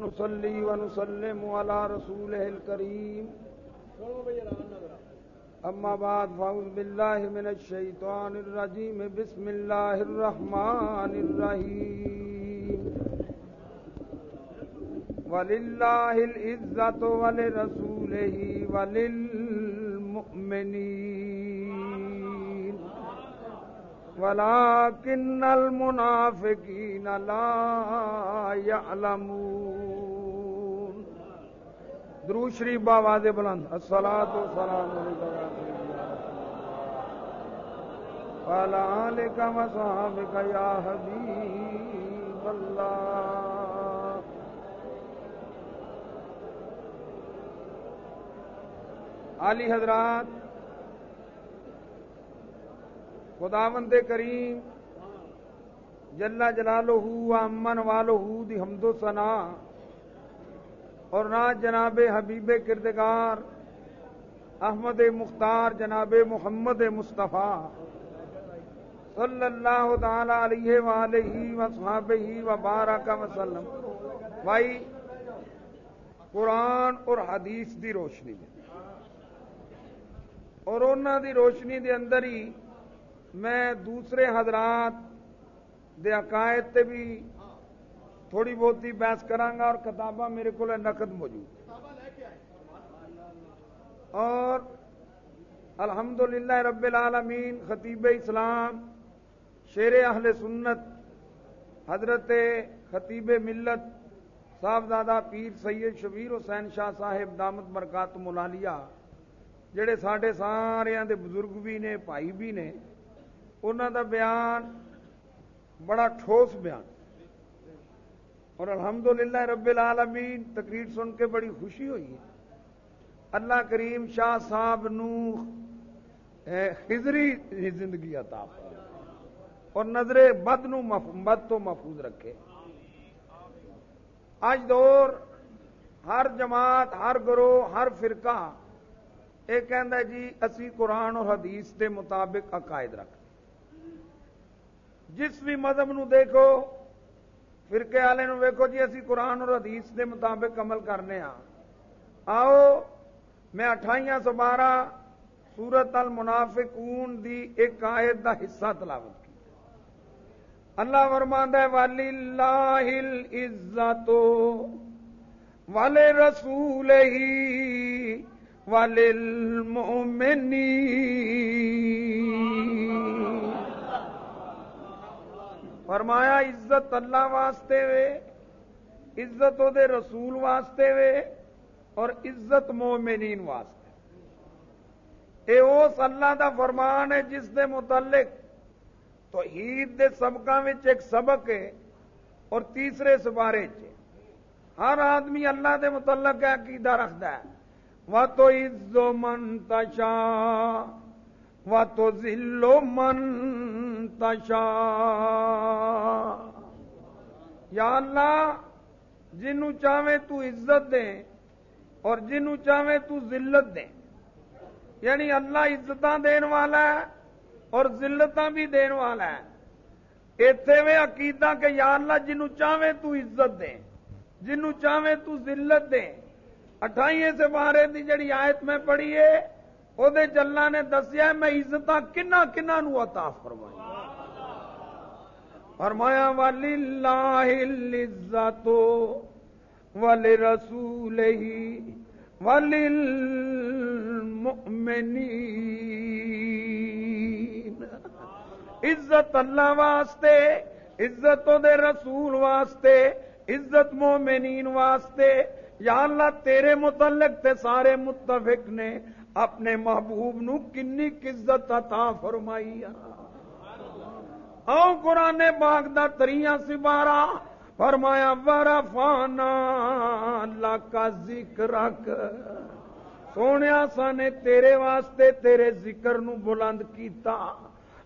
نصلي ونسلم على رسوله الكريم أما بعد فأعوذ بالله من الشيطان الرجيم بسم الله الرحمن الرحيم ولله العزة ولرسوله وللمؤمنين ولكن المنافقين لا يعلمون. درود شریف باواز بلند. الصلاة والسلام وعلى آلك وصحابك يا حبيب الله علی حضرات خداوند کریم جلا جلالہ امن والہ دی حمد و ثنا۔ اور نہ جناب حبیب کردگار، احمد مختار جناب محمد مصطفیٰ صلی اللہ تعالی علیہ وآلہ وصحابہ وبارک وسلم۔ بھائی، قرآن اور حدیث دی روشنی میں اور انہوں دی روشنی دے اندر ہی میں دوسرے حضرات دے عقائد تے بھی تھوڑی بہت ہی بحث کرانگا اور کتاباں میرے کو نقد موجود اور الحمدللہ رب العالمین خطیب اسلام شیر اہل سنت حضرت خطیب ملت صاحبزادہ پیر سید شبیر حسین شاہ صاحب دامت برکات ملالیہ، جڑے ساڈے سارے دے بزرگ بھی نے، بھائی بھی نے انہوں دا بیان بڑا ٹھوس بیان۔ اور الحمدللہ رب العالمین تقریر سن کے بڑی خوشی ہوئی ہے۔ اللہ کریم شاہ صاحب نو خزری زندگی عطا اور نظر بد نو بد تو محفوظ رکھے۔ اج دور ہر جماعت، ہر گروہ، ہر فرقہ یہ کہہ جی اسی قرآن اور حدیث کے مطابق عقائد رکھ جس بھی مذہب نو دیکھو، فرقے والے نو ویکو جی اسی قرآن اور حدیث کے مطابق عمل کرنے ہاں۔ آؤ، میں اٹھائیاں سو بارہ سورت المنافقون دی ایک آیت دا حصہ تلاوت کی۔ اللہ فرماند ہے والی اللہ عزت والے رسول ہی والے فرمایا عزت اللہ واسطے وے، عزت دے رسول واسطے وے اور عزت مومنین واسطے۔ اے اس اللہ دا فرمان ہے جس دے متعلق تو عید دے سبقوں ایک سبق ہے اور تیسرے سپارے چ ہر آدمی اللہ دے متعلق عقیدہ رکھتا ہے۔ وہ تو عزو من و ذلو من تشا یا اللہ جنوں چاہے تو عزت دے اور جنوں چاہے تو ذلت دے یعنی اللہ عزت دین والا ہے اور ذلت بھی دین والا ہے۔ اتے وے عقیدہ کہ یا اللہ جنوں چاہے تو عزت دے جنوں چاہے تو ذلت دے اٹھائیے سے بارے دی جڑی آیت میں پڑھی ہے وہ چلنا نے دسیا میں عزت کنا کنا نو عطا فرمائی فرمایا والی اللہ عزت ولی رسول ہی ولی عزت اللہ واسطے عزت دے رسول واسطے عزت مومنین واسطے یا اللہ تیرے متعلق تے سارے متفق نے اپنے محبوب نو کنی عزت عطا فرمائی آؤ قرآن باغ دا تریاں سبارہ فرمایا ورفانا اللہ کا ذکر رکھ سونے سانے تیرے واسطے تیرے ذکر نو بلند کیتا۔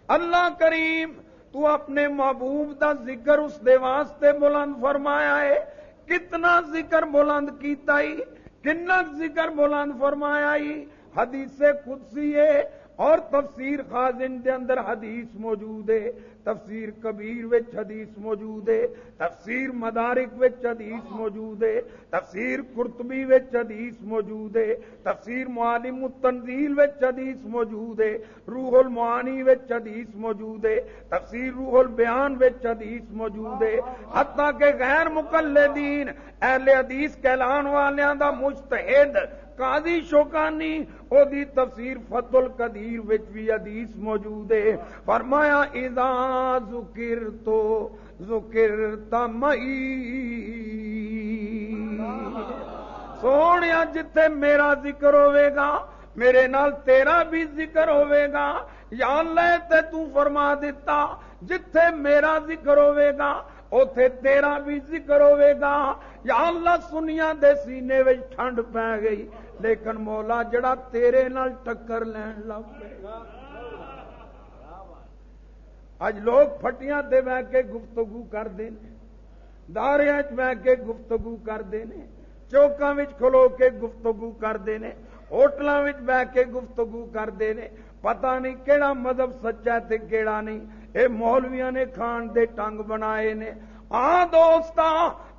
اللہ کریم، تو اپنے محبوب دا ذکر اس دے واسطے بلند فرمایا ہے۔ کتنا ذکر بلند کیتا ہی، کنا ذکر بلند فرمایا ہی۔ حدیث قدسی ہے اور تفسیر خازن دے اندر حدیث موجود ہے، تفسیر کبیر وچ حدیث موجود ہے، تفسیر مدارک وچ حدیث موجود ہے، تفسیر قرطبی وچ حدیث موجود ہے، تفسیر معالم التنزیل وچ حدیث موجود ہے، روح المعانی وچ حدیث موجود ہے، تفسیر روح البیان وچ حدیث موجود ہے۔ حتیٰ کہ غیر مقلدین، اہل حدیث کہلان والیاں دا مجتہد قاضی شوکانی او دی تفسیر فت القدیر وچ بھی حدیث موجود ہے۔ فرمایا، اذا ذکر تو ذکر تمئی سونے، جتھے میرا ذکر ہوئے گا، میرے نال تیرا بھی ذکر ہوئے گا۔ یا اللہ، تے تو فرما دیتا، جتھے میرا ذکر ہوئے گا اتے تیرا بھی ذکر ہوئے گا۔ یا اللہ سنیا دے سینے وچ ٹھنڈ پی گئی، لیکن مولا جڑا تیرے نال ٹکر لین لگ پے۔ اج لوگ پھٹیاں تے بہ کے گفتگو کرتے ہیں داریا بہ کے گفتگو کرتے ہیں چوکاں وچ کھلو کے گفتگو کرتے ہیں ہوٹلوں بہ کے گفتگو کرتے ہیں پتہ نہیں کیڑا مذہب سچا تے کیڑا نہیں۔ اے مولویاں نے کھان دے ٹنگ بنائے نے۔ ہاں دوست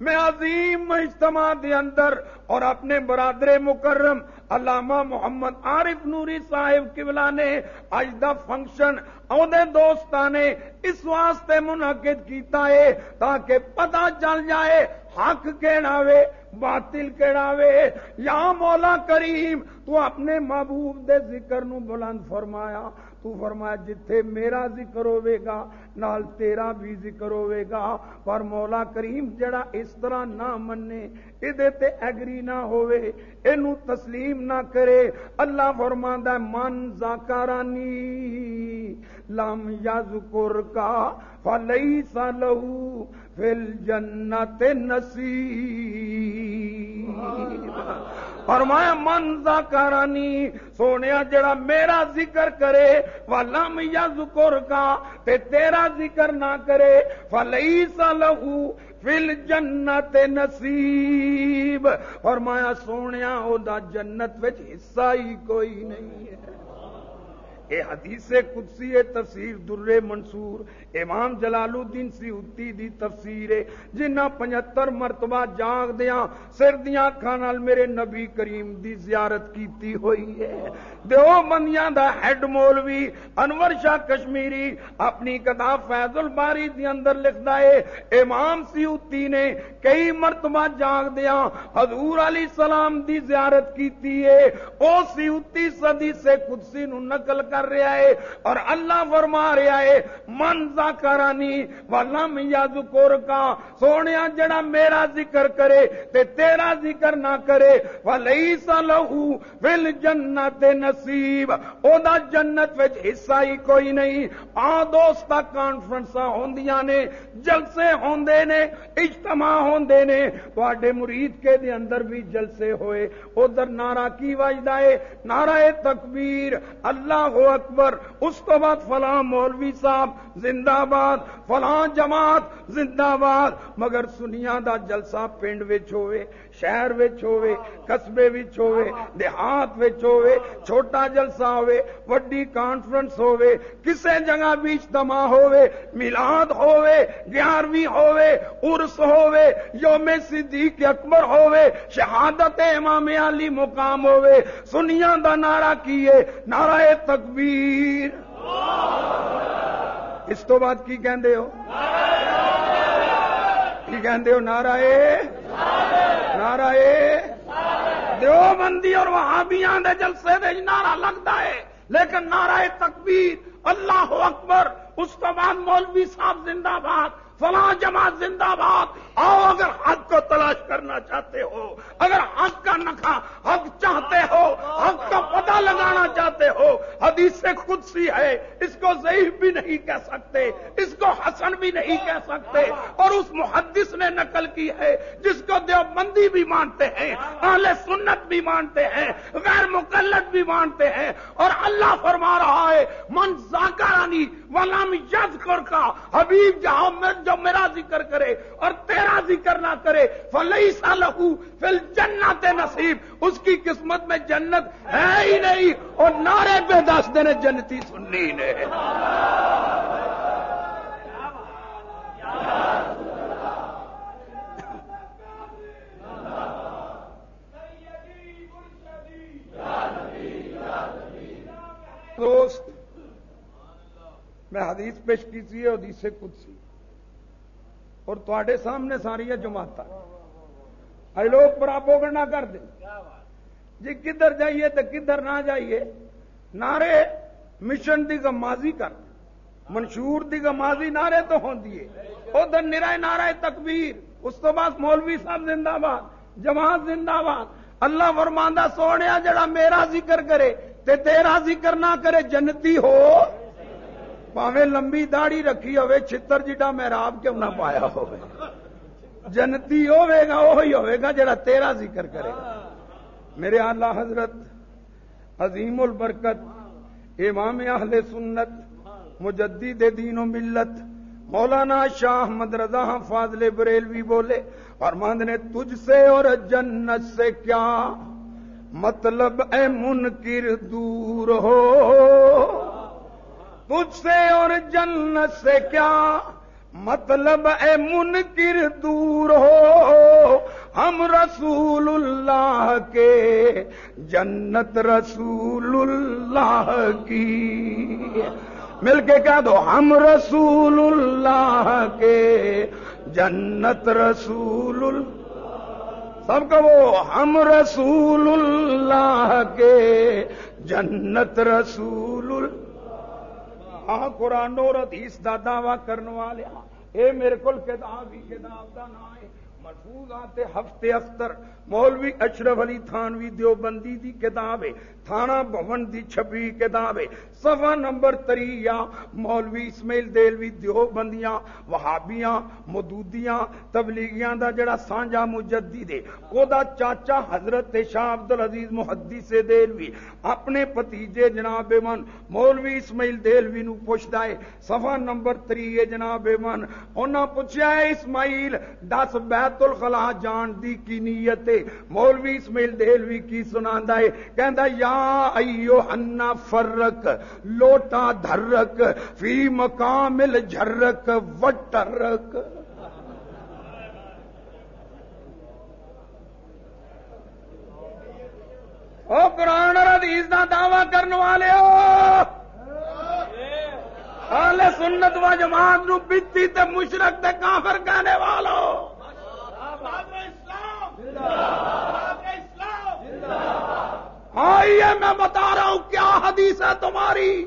میں عظیم اجتماع دے اندر اور اپنے برادر مکرم علامہ محمد عارف نوری صاحب کبلا نے اج دا فنکشن اودے دوستاں نے اس واسطے منعقد کیتا ہے تاکہ پتہ چل جائے حق کہنا وے، باطل کہنا وے۔ یا مولا کریم، تو اپنے محبوب دے ذکر نو بلند فرمایا۔ تو فرمایا، جتھے میرا ذکر ہوئے گا، نال تیرا بھی ذکر ہوئے گا۔ پر مولا کریم جڑا اس طرح نہ منے ادھے تے ایگری نہ ہوئے، اینو تسلیم نہ کرے۔ اللہ فرماندا من ذاکرانی لم یذکر کا فلیس لہو۔ فی الجنت نصیب فرمایا، من ذاکرانی سونے جڑا میرا ذکر کرے، ولم یذکر کا تے تیرا ذکر نہ کرے، فلیس لہو فل جنت نصیب۔ فرمایا، سونیا او دا جنت وچ حصہ ہی کوئی نہیں ہے۔ اے حدیث قدسی تفسیر در منصور امام جلال الدین سیوتی دی تفسیر ہے جنہ پچہتر مرتبہ جاگ دیاں دیا سردیاں کھانال میرے نبی کریم دی زیارت کیتی ہوئی ہے۔ دیو بندیاں دا ہیڈ مولوی انور شاہ کشمیری اپنی کتاب فیض الباری دی اندر لکھدا ہے، امام سیوتی نے کئی مرتبہ جاگ دیا حضور علی السلام دی زیارت کیتی ہے۔ او سیوتی صدی سے قدسی نو نقل کر رہا ہے اور اللہ فرما رہا ہے منظر من ذاکرانی ولم یذکر کا۔ سونیا جڑا میرا ذکر کرے تے تیرا ذکر نہ کرے، ولیس لہو فل جنت نصیب۔ او دا جنت وچ حصہ ہی کوئی نہیں۔ آ دوستا کانفرنساں ہوندیاں نے، جلسے ہوندے نے، اجتماع ہوندے نے۔ تواڈے مرید کے دے اندر بھی جلسے ہوئے۔ ادھر نعرہ کی وجدا ہے؟ نعرہ تکبیر۔ اللہ اکبر۔ اس تو بعد فلاں مولوی صاحب زندہ زندہ باد، فلاں جماعت زندہ باد، مگر سنیا دا جلسہ پنڈ وچ ہوئے شہر وچ ہوئے قصبے وچ ہوئے دیہات وچ ہوئے چھوٹا جلسہ ہوئے وڈی کانفرنس ہوئے کسے جگہ بھی اجتماع ہوئے میلاد ہوئے گیارہویں ہوئے عرس ہوئے یوم صدیق اکبر ہوئے شہادت امام علی مقام ہوئے سنیا دا نعرہ کیے، نعرہ تکبیر۔ اس تو بعد کی کہندے ہو؟ کی کہندے ہو؟ نعرہ نعرہ دیو مندی اور وہابیاں دے جلسے دے نعرہ لگتا ہے۔ لیکن نعرہ تکبیر، اللہ اکبر، اس تو بعد مولوی صاحب زندہ باد فلاں جماعت زندہ باد، آؤ اگر حق کو تلاش کرنا چاہتے ہو، اگر حق کا نکھا حق چاہتے ہو، حق کا پتہ لگانا چاہتے ہو، حدیث سے خود سی ہے، اس کو ضعیف بھی نہیں کہہ سکتے، اس کو حسن بھی نہیں کہہ سکتے، اور اس محدث نے نقل کی ہے، جس کو دیوبندی بھی مانتے ہیں، اہل سنت بھی مانتے ہیں، غیر مقلد بھی مانتے ہیں، اور اللہ فرما رہا ہے، من ذاکرانی ولم یذکر کا، حبیب جہاں میں جو میرا ذکر کرے اور تیرا ذکر نہ کرے، فلیس لہو فل جنت نصیب۔ اس کی قسمت میں جنت ہے ہی نہیں اور نعرے پہ دس دینے جنتی سننی نے۔ دوست میں حدیث پیش کی سی حدیث کچھ سی اور تے سامنے ساری جماعت اے لوگ پراپو نہ کر دیں۔ جی کدھر جائیے تو کدھر نہ جائیے، نعرے مشن دی گمازی کر۔ منشور دی گمازی نعرے تو ہوندی ہے ادھر نرائے نعرہ تکبیر۔ اس تو بعد مولوی صاحب زندہ باد، جماعت زندہ باد۔ اللہ فرماندہ سونے جڑا میرا ذکر کرے تے تیرا ذکر نہ کرے جنتی ہو۔ پاوے لمبی داڑی رکھی ہوئے چھتر جٹا محراب کیوں نہ پایا ہو جنتی ہوے گا وہی ہوے گا جڑا تیرا ذکر کرے گا۔ میرے اللہ حضرت، عظیم البرکت، امام اہل سنت، مجدد دین و ملت، مولانا شاہ احمد رضا فاضل بریلوی بولے اور مند نے، تجھ سے اور جنت سے کیا مطلب اے منکر دور ہو؟ تجھ سے اور جنت سے کیا مطلب اے منکر دور ہو؟ ہم رسول اللہ کے جنت رسول اللہ کی۔ مل کے کہہ دو، ہم رسول اللہ کے جنت رسول سب کا وہ ہم رسول اللہ کے جنت رسول اللہ ہاں قرآن اور حدیث دا دعوی کرن والے ہاں۔ اے میرے کو کتاب ہی کتاب دا نام ہے۔ آتے ہفتے اختر۔ مولوی اشرف علی تھانوی دیوبندی دی کتاب ہے، تھانہ بھون دی چھپی کتاب ہے۔ صفحہ نمبر تریا مولوی اسماعیل دیلوی دیوبندیاں، وہابیاں، مدودیاں، تبلیغیاں دا جڑا سانجا مجدد ہے۔ او دا چاچا حضرت شاہ عبد العزیز محدث دیلوی اپنے پتیجے جناب من مولوی اسماعیل دیلوی نو پوچھدا ہے۔ صفحہ نمبر 3 جناب من انہاں پوچھیا ہے اسماعیل، دس بیت الخلا جان دی کی نیت تے مولوی اسماعیل دیلوی کی سناندا ہے، کہندا یا ایو انا فرق، لوٹا دھرک، فی مقامل جھرک، وٹرک۔ او قرآن اور حدیث دا دعوی کرنے والے ہو۔ حال سنت و جماعت نو بیتی تے مشرک تے کافر کہنے والوں آئیے، میں بتا رہا ہوں کیا حدیث ہے تمہاری؟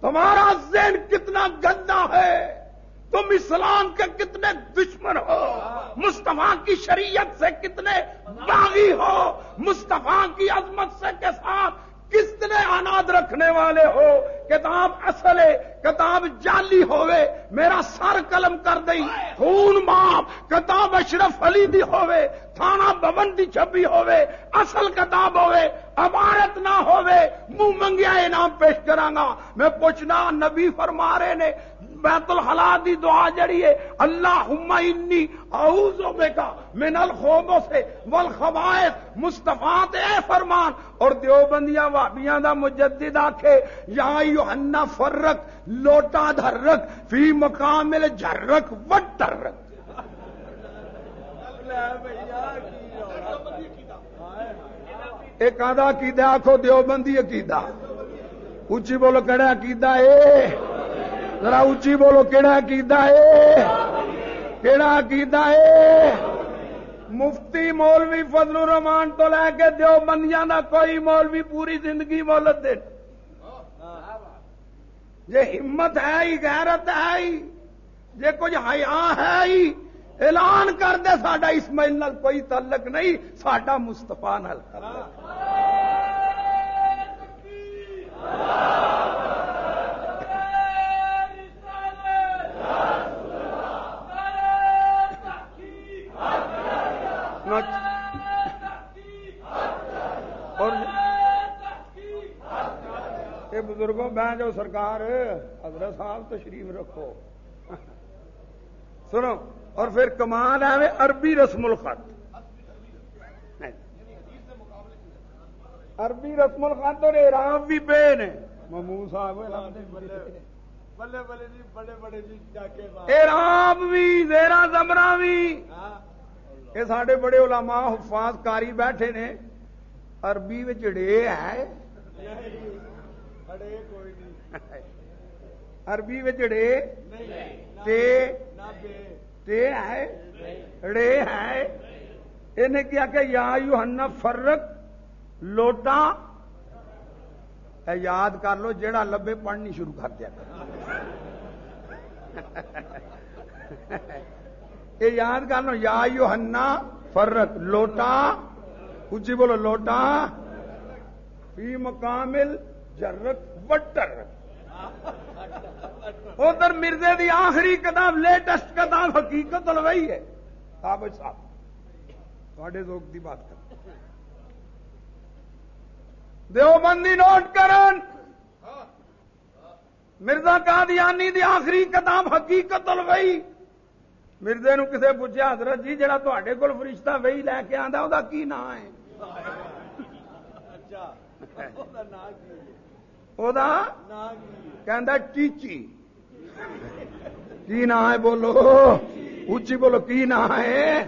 تمہارا ذہن کتنا گندا ہے؟ تم اسلام کے کتنے دشمن ہو؟ مصطفیٰ کی شریعت سے کتنے باغی ہو؟ مصطفیٰ کی عظمت سے کے ساتھ کتنے اناد رکھنے والے ہو؟ کتاب اصل ہے، کتاب جالی ہوئے میرا سر قلم کر دئی خون باپ کتاب اشرف علی دی ہوئے تھانہ بون دی چھپی ہوئے اصل کتاب ہوئے عبارت نہ ہوئے منہ منگیا انعام پیش کرانگا میں پوچھنا، نبی فرما رہے نے بیت الحلا دی دعا جڑی ہے اللہ انی اعوذ بکا من الخوبوں سے والخبائث۔ مصطفیٰ تے اے فرمان، اور دیوبندیاں وابیاں دا مجدد آکھے، یا یوحنا فرق، لوٹا دھرک، فی مقامل جھرک وٹ ترک ایک آدھا عقیدہ آخو دیوبندی عقیدہ۔ اچھی بولو کہڑا عقیدہ ہے؟ ذرا اچھی بولو کہڑا عقیدہ ہے؟ کہڑا عقیدہ ہے؟ مفتی مولوی فضل الرحمان تو لے کے دیو بندیاں دا کوئی مولوی پوری زندگی مولت دے۔ جے ہمت ہے ہی، غیرت ہے ہی۔ جے کچھ حیا ہے ہی۔ اعلان کر دے، ساڈا اسماعیل نال کوئی تعلق نہیں، ساڈا مستفا نال اور بزرگوں بہن جو سرکار حضرت صاحب تشریف رکھو۔ سنو اور پھر کمال ہے عربی رسم الخط۔ عربی رسم الخط اور ارام بھی پے نے ممو صاحب بلے بلے جی بڑے بڑے جی بھی زیرا زمرا بھی۔ یہ سارے بڑے علماء حفاظ کاری بیٹھے نے۔ عربی ڈے ہے۔ عربی وچڑے تے تے ہے ہے انہیں کیا کہ یا یوحنا فرق لوٹا یاد کر لو جڑا لبے پڑھنی شروع کر دیا یہ یاد کر لو یا یوحنا فرق لوٹا اچھی بولو لوٹا فی مکامل جرت بٹر۔ ادھر مرزے دی آخری کتاب لیٹسٹ کتاب حقیقت لوئی ہے۔ صاحب صاحب تھے ذوق کی بات کر دیوبندی نوٹ کرن۔ مرزا قادیانی دی آخری کتاب حقیقت الوئی مرزے نو کسے پوچھا حضرت جی جڑا تے کول فرشتہ وہی لے کے آندا او دا کی نام ہے؟ ٹیچی کی نام ہے بولو اچھی بولو کی نام ہے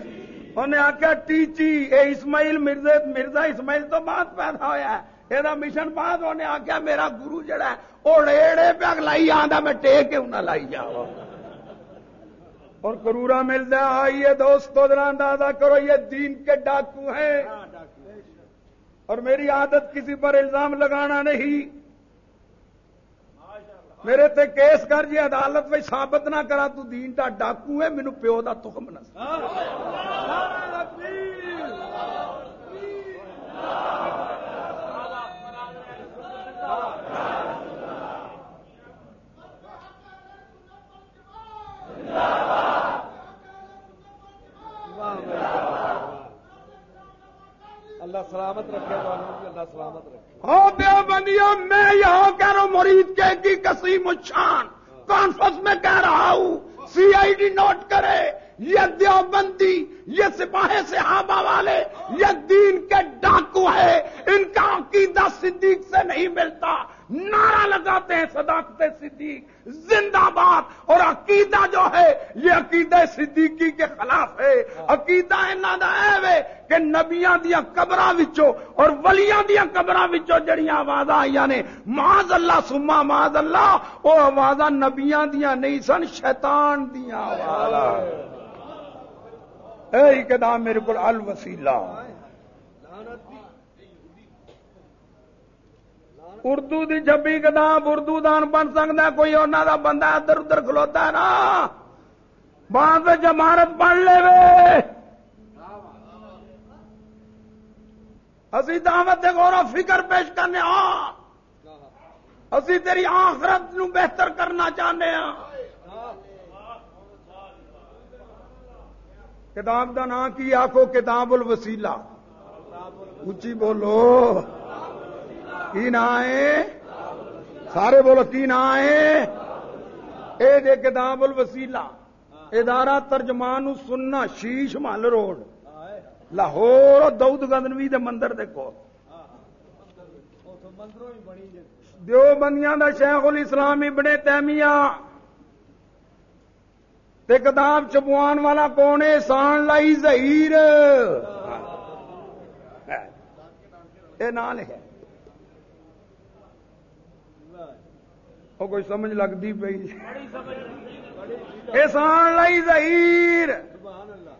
انہیں آخیا ٹیچی اے اسماعیل مرزا مرزا اسماعیل تو بعد پیدا ہوا یہ مشن بعد انہیں آخیا میرا گرو ہے وہ ریڑے پیگ لائی آدھا میں ٹیک کے انہیں لائی جا اور کرورا ملتا آئیے دوستو درا اندازہ کرو یہ دین کے ڈاکو ہیں اور میری عادت کسی پر الزام لگانا نہیں میرے تے کیس کر جی عدالت میں ثابت نہ کرا تو دین دا ڈاکو ہے مینو پیو دا تخم نہ اللہ سلامت رکھے اللہ سلامت رکھے۔ ہو میں یہاں کہہ رہا ہوں، مرید کے کی کسیم شان۔ کانفرنس میں کہہ رہا ہوں؟ سی آئی ڈی نوٹ کرے، یہ دیوبندی، یہ سپاہ صحابہ والے، یہ دین کے ڈاکو ہے ان کا عقیدہ صدیق سے نہیں ملتا۔ نعرہ لگاتے ہیں صداقت صدیق، زندہ باد، اور عقیدہ جو ہے، یہ عقیدہ صدیقی کے خلاف ہے۔ عقیدہ ہے کہ نبیاں دیا قبراں اور ولیاں دیا قبراں جڑیاں آواز آئی نے، معاذ اللہ، سما معاذ اللہ، وہ آواز نبیاں دیا نہیں سن، شیطان دیا آواز اے کتاب میرے کو الوسیلہ۔ اردو دی جبی کتاب اردو دان بن سکتا کوئی انہوں دا بندہ ادھر ادھر کھلوتا ہے نا۔ بعد جمارت پڑھ لے وے۔ اسی دعوت غور و فکر پیش کرنے ہاں اسی تیری آخرت نو بہتر کرنا چاہتے ہاں کتاب دا نام کی آخو کتاب الوسیلہ۔ اچھی بولو۔ کی نا ہے سارے بولو کی نا ہے اے دے کتاب الوسیلہ، ادارہ ترجمان سننا، شیش مال روڈ۔ لاہور دودھ گندنوی دے مندر دیکھو دیو بندیاں دا شیخ الاسلام ابن تیمیہ۔ تے کتاب چپوان والا کون ہے؟ سان لائی زہیر۔ یہ نال ہے۔ وہ کوئی سمجھ لگتی پی احسان لائی زہیر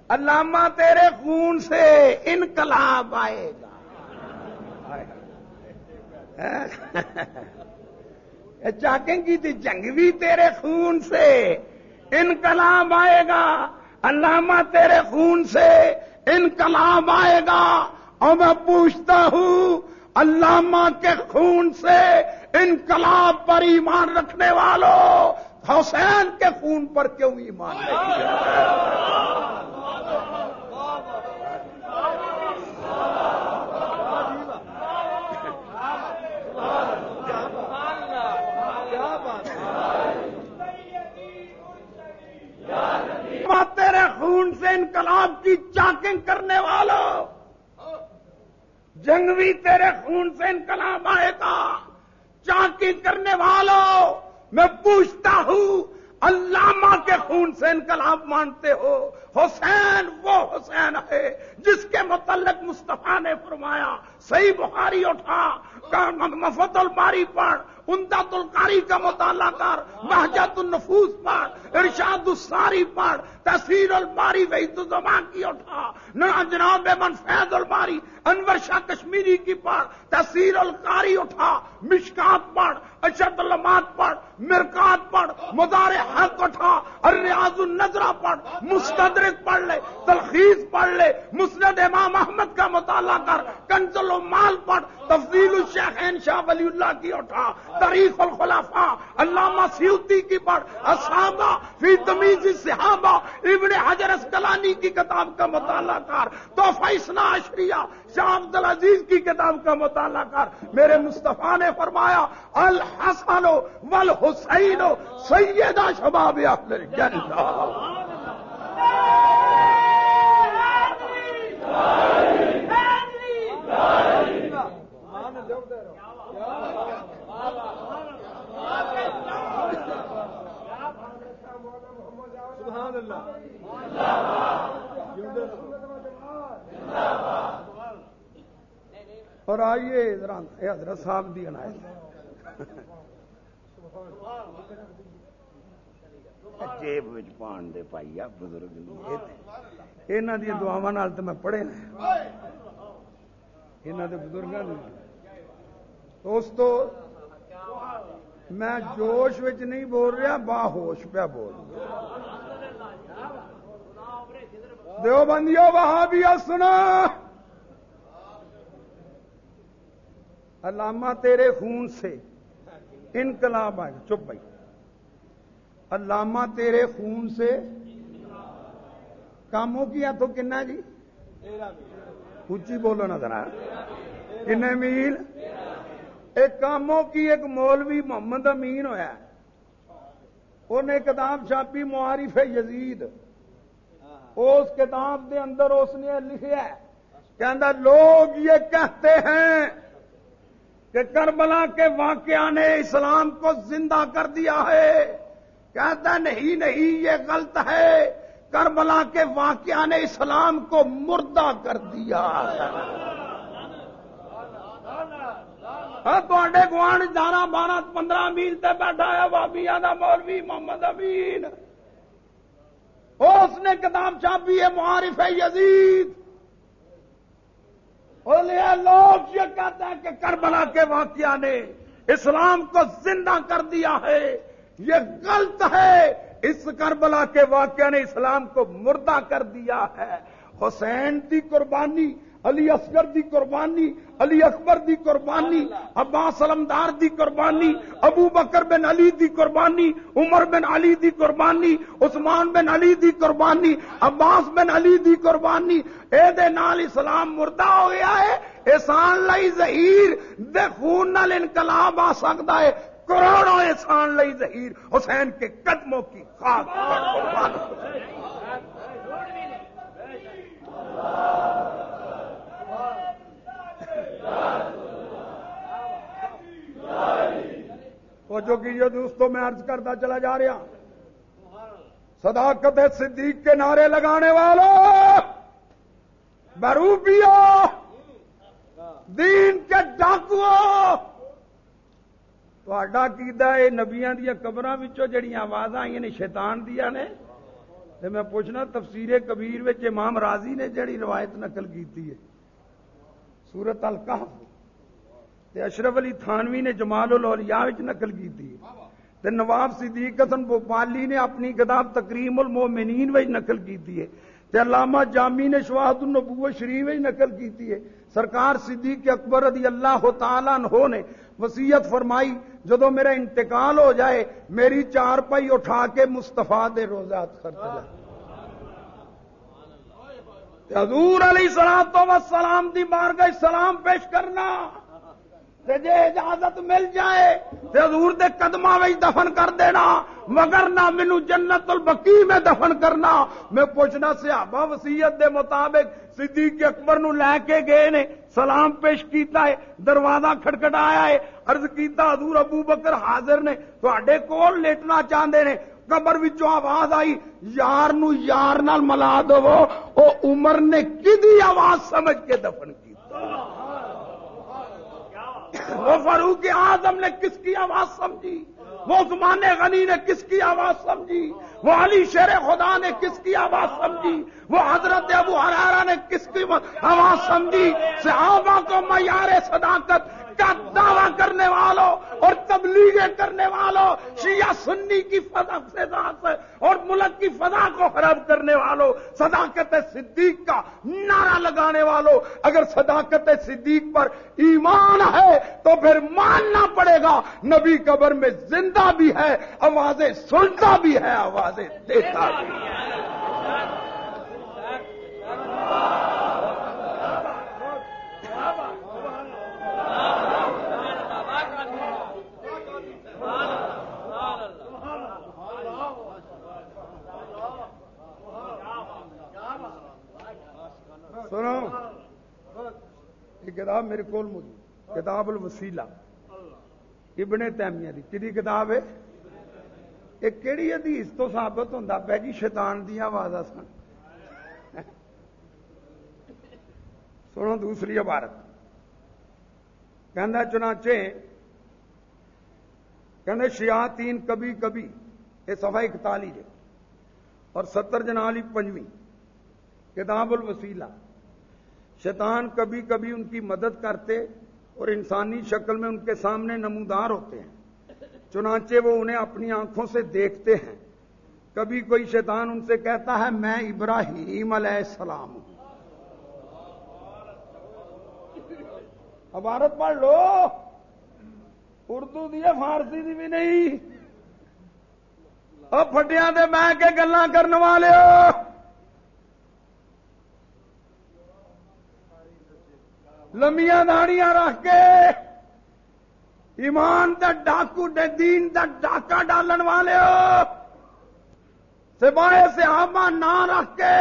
علامہ تیرے خون سے انقلاب آئے گا۔ چاٹیں کی تھی جنگ بھی تیرے خون سے انقلاب آئے گا۔ علامہ تیرے خون سے انقلاب آئے گا۔ اور میں پوچھتا ہوں علامہ کے خون سے انقلاب پر ایمان رکھنے والوں، حسین کے خون پر کیوں ایمان تیرے خون سے انقلاب کی چاکنگ کرنے والوں جنگ بھی تیرے خون سے انقلاب آئے گا۔ چاکی کرنے والوں میں پوچھتا ہوں، علامہ کے خون سے انقلاب مانتے ہو؟ حسین، وہ حسین ہے جس کے متعلق مصطفیٰ نے فرمایا۔ صحیح بخاری اٹھا مفت الباری پڑھ، امداد القاری کا مطالعہ کر محجت النفوس پڑھ، ارشاد الساری پڑھ، تحصیل الباری وحید الزمان کی اٹھا، نہ جناب من فیض الباری انور شاہ کشمیری کی پڑھ تحصیل القاری اٹھا، مشکات پڑھ، اشد المات پڑھ، مرکات پڑھ، مدار حق اٹھا اور ریاض النظرہ پڑھ، مستدرک پڑھ لے، تلخیص پڑھ لے، مسند امام احمد کا مطالعہ کر، کنزل مال پڑھ، تفضیل الشیخین شاہ ولی اللہ کی اٹھا، تاریخ الخلافہ، علامہ سیوتی کی پڑھ، اصحابہ فی تمیز صحابہ، ابن حجر اسکلانی کی کتاب کا مطالعہ کر تو فیصلہ اشریہ شاہ عبد العزیز کی کتاب کا مطالعہ کر۔ میرے مصطفیٰ نے فرمایا، الحسن والحسین، سیدہ شباب اہل الجنہ۔ اور آئیے حضرت صاحب دی عنایت۔ جیب پان دے پائی آ بزرگ یہاں دیا دعوا تو میں پڑھے یہاں کے بزرگوں دوستو میں جوش نہیں بول رہا باہوش پیا بول۔ دیو بندیو وہاں بھی سنا علامہ تیرے خون سے انقلاب آئے چپ بھائی۔ علامہ تیرے خون سے کاموں کیا تو کنا جی؟ اچھی بولو نا ذرا۔ کن میل؟ ایک کاموں کی، ایک مولوی محمد امین ہوا انہیں کتاب چھاپی معارف یزید۔ اس کتاب دے اندر اس نے لکھا کہ لوگ یہ کہتے ہیں کہ کربلا کے واقعہ نے اسلام کو زندہ کر دیا ہے۔ کہتا نہیں نہیں، یہ غلط ہے۔ کربلا کے واقعہ نے اسلام کو مردہ کر دیا تے ہاں، گوان جانا بارہ پندرہ میل تے بیٹھا ہے بابیا کا مولوی محمد امین۔ اس نے کتاب چھاپی ہے، معارف ہے یزید۔ لوگ یہ کہتے ہیں کہ کربلا کے واقعہ نے اسلام کو زندہ کر دیا ہے۔ یہ غلط ہے۔ اس کربلا کے واقعہ نے اسلام کو مردہ کر دیا ہے۔ حسین کی قربانی علی اصغر دی قربانی علی اکبر دی قربانی عباس علمدار دی قربانی ابو بکر بن علی دی قربانی عمر بن علی دی قربانی عثمان بن علی دی قربانی عباس بن علی دی قربانی۔ اے دے نال اسلام مردہ ہو گیا ہے احسان لائی ظہیر دے خون نال انقلاب آ سکتا ہے۔ کروڑوں احسان لائی ظہیر حسین کے قدموں کی خاک جو کیجیے دوستوں میں عرض کرتا چلا جا رہا صداقت صدیق کے نعرے لگانے والوں بروبیو، دین کے ڈاکو۔ ہے نبیا دیا قبر جہیا آواز آئی نے، شیطان دیا نے۔ میں پوچھنا، تفسیر کبیر امام راضی نے جڑی روایت نقل کی سورت القحف. تے اشرف علی تھانوی نے جمال الاولیاء وچ نقل کی تھی تے نواب صدیق حسن بوپالی نے اپنی کتاب تکریم المومنین وچ نقل کی تھی تے علامہ جامی نے شواہد النبوت شریف وچ نقل کی تھی سرکار صدیق اکبر رضی اللہ تعالی عنہ نے وصیت فرمائی جدو میرا انتقال ہو جائے، میری چار پائی اٹھا کے مستفا دے روزات خرچ جائے۔ حضور علیہ سلام تو سلام دی بارگاہ سلام پیش کرنا جی اجازت مل جائے تے حضور دے قدمہ میں دفن کر دینا، مگر نہ مینو جنت البقی میں دفن کرنا۔ میں پوچھنا، صحابہ وسیعت دے مطابق صدیق اکبر نو لے کے گئے نے، سلام پیش کیتا ہے، دروازہ کھٹکھٹایا ہے، عرض کیتا حضور ابو بکر حاضر نے تھوڑے کول لیٹنا چاہتے نے۔ قبر وچوں آواز آئی، یار نو یار نال ملا دو۔ او عمر نے کدی آواز سمجھ کے دفن کی وہ فاروق اعظم نے کس کی آواز سمجھی؟ وہ عثمان غنی نے کس کی آواز سمجھی؟ وہ علی شیر خدا نے کس کی آواز سمجھی؟ وہ حضرت ابو حرارہ نے کس کی آواز سمجھی؟ صحابہ کو معیار صداقت کا دعویٰ کرنے والوں اور تبلیغیں کرنے والوں، شیعہ سنی کی فضا فضا سے اور ملک کی فضا کو خراب کرنے والوں، صداقت صدیق کا نعرہ لگانے والوں۔ اگر صداقت صدیق پر ایمان ہے تو پھر ماننا پڑے گا، نبی قبر میں زندہ بھی ہے آوازیں سنتا بھی ہے آوازیں دیتا بھی ہے۔ سنو۔ یہ کتاب میرے کو موجود۔ کتاب الوسیلہ۔ ابن تیمیہ دی۔ کدی کتاب ہے؟ یہ کہڑی حدیث تو ثابت ہوتا پہ جی شیطان دیا آواز سن۔ سنو دوسری عبارت۔ کہنا چنانچہ کہنے شیاتین کبھی کبھی یہ سفا اکتالیس ہے۔ اور ستر جنالی پنجویں۔ کتاب الوسیلہ۔ شیطان کبھی کبھی ان کی مدد کرتے اور انسانی شکل میں ان کے سامنے نمودار ہوتے ہیں۔ چنانچہ وہ انہیں اپنی آنکھوں سے دیکھتے ہیں۔ کبھی کوئی شیطان ان سے کہتا ہے، میں ابراہیم علیہ السلام ہوں۔ عبارت پڑھ لو۔ اردو دی فارسی دی بھی نہیں۔ اب فٹیاں دے بہ کے گلا کرنے والے ہو۔ لمیا داڑیاں رکھ کے ایمان دا ڈاکو دے دین دا ڈاکا ڈالن والے ہو سپاہے سے آبا نہ رکھ کے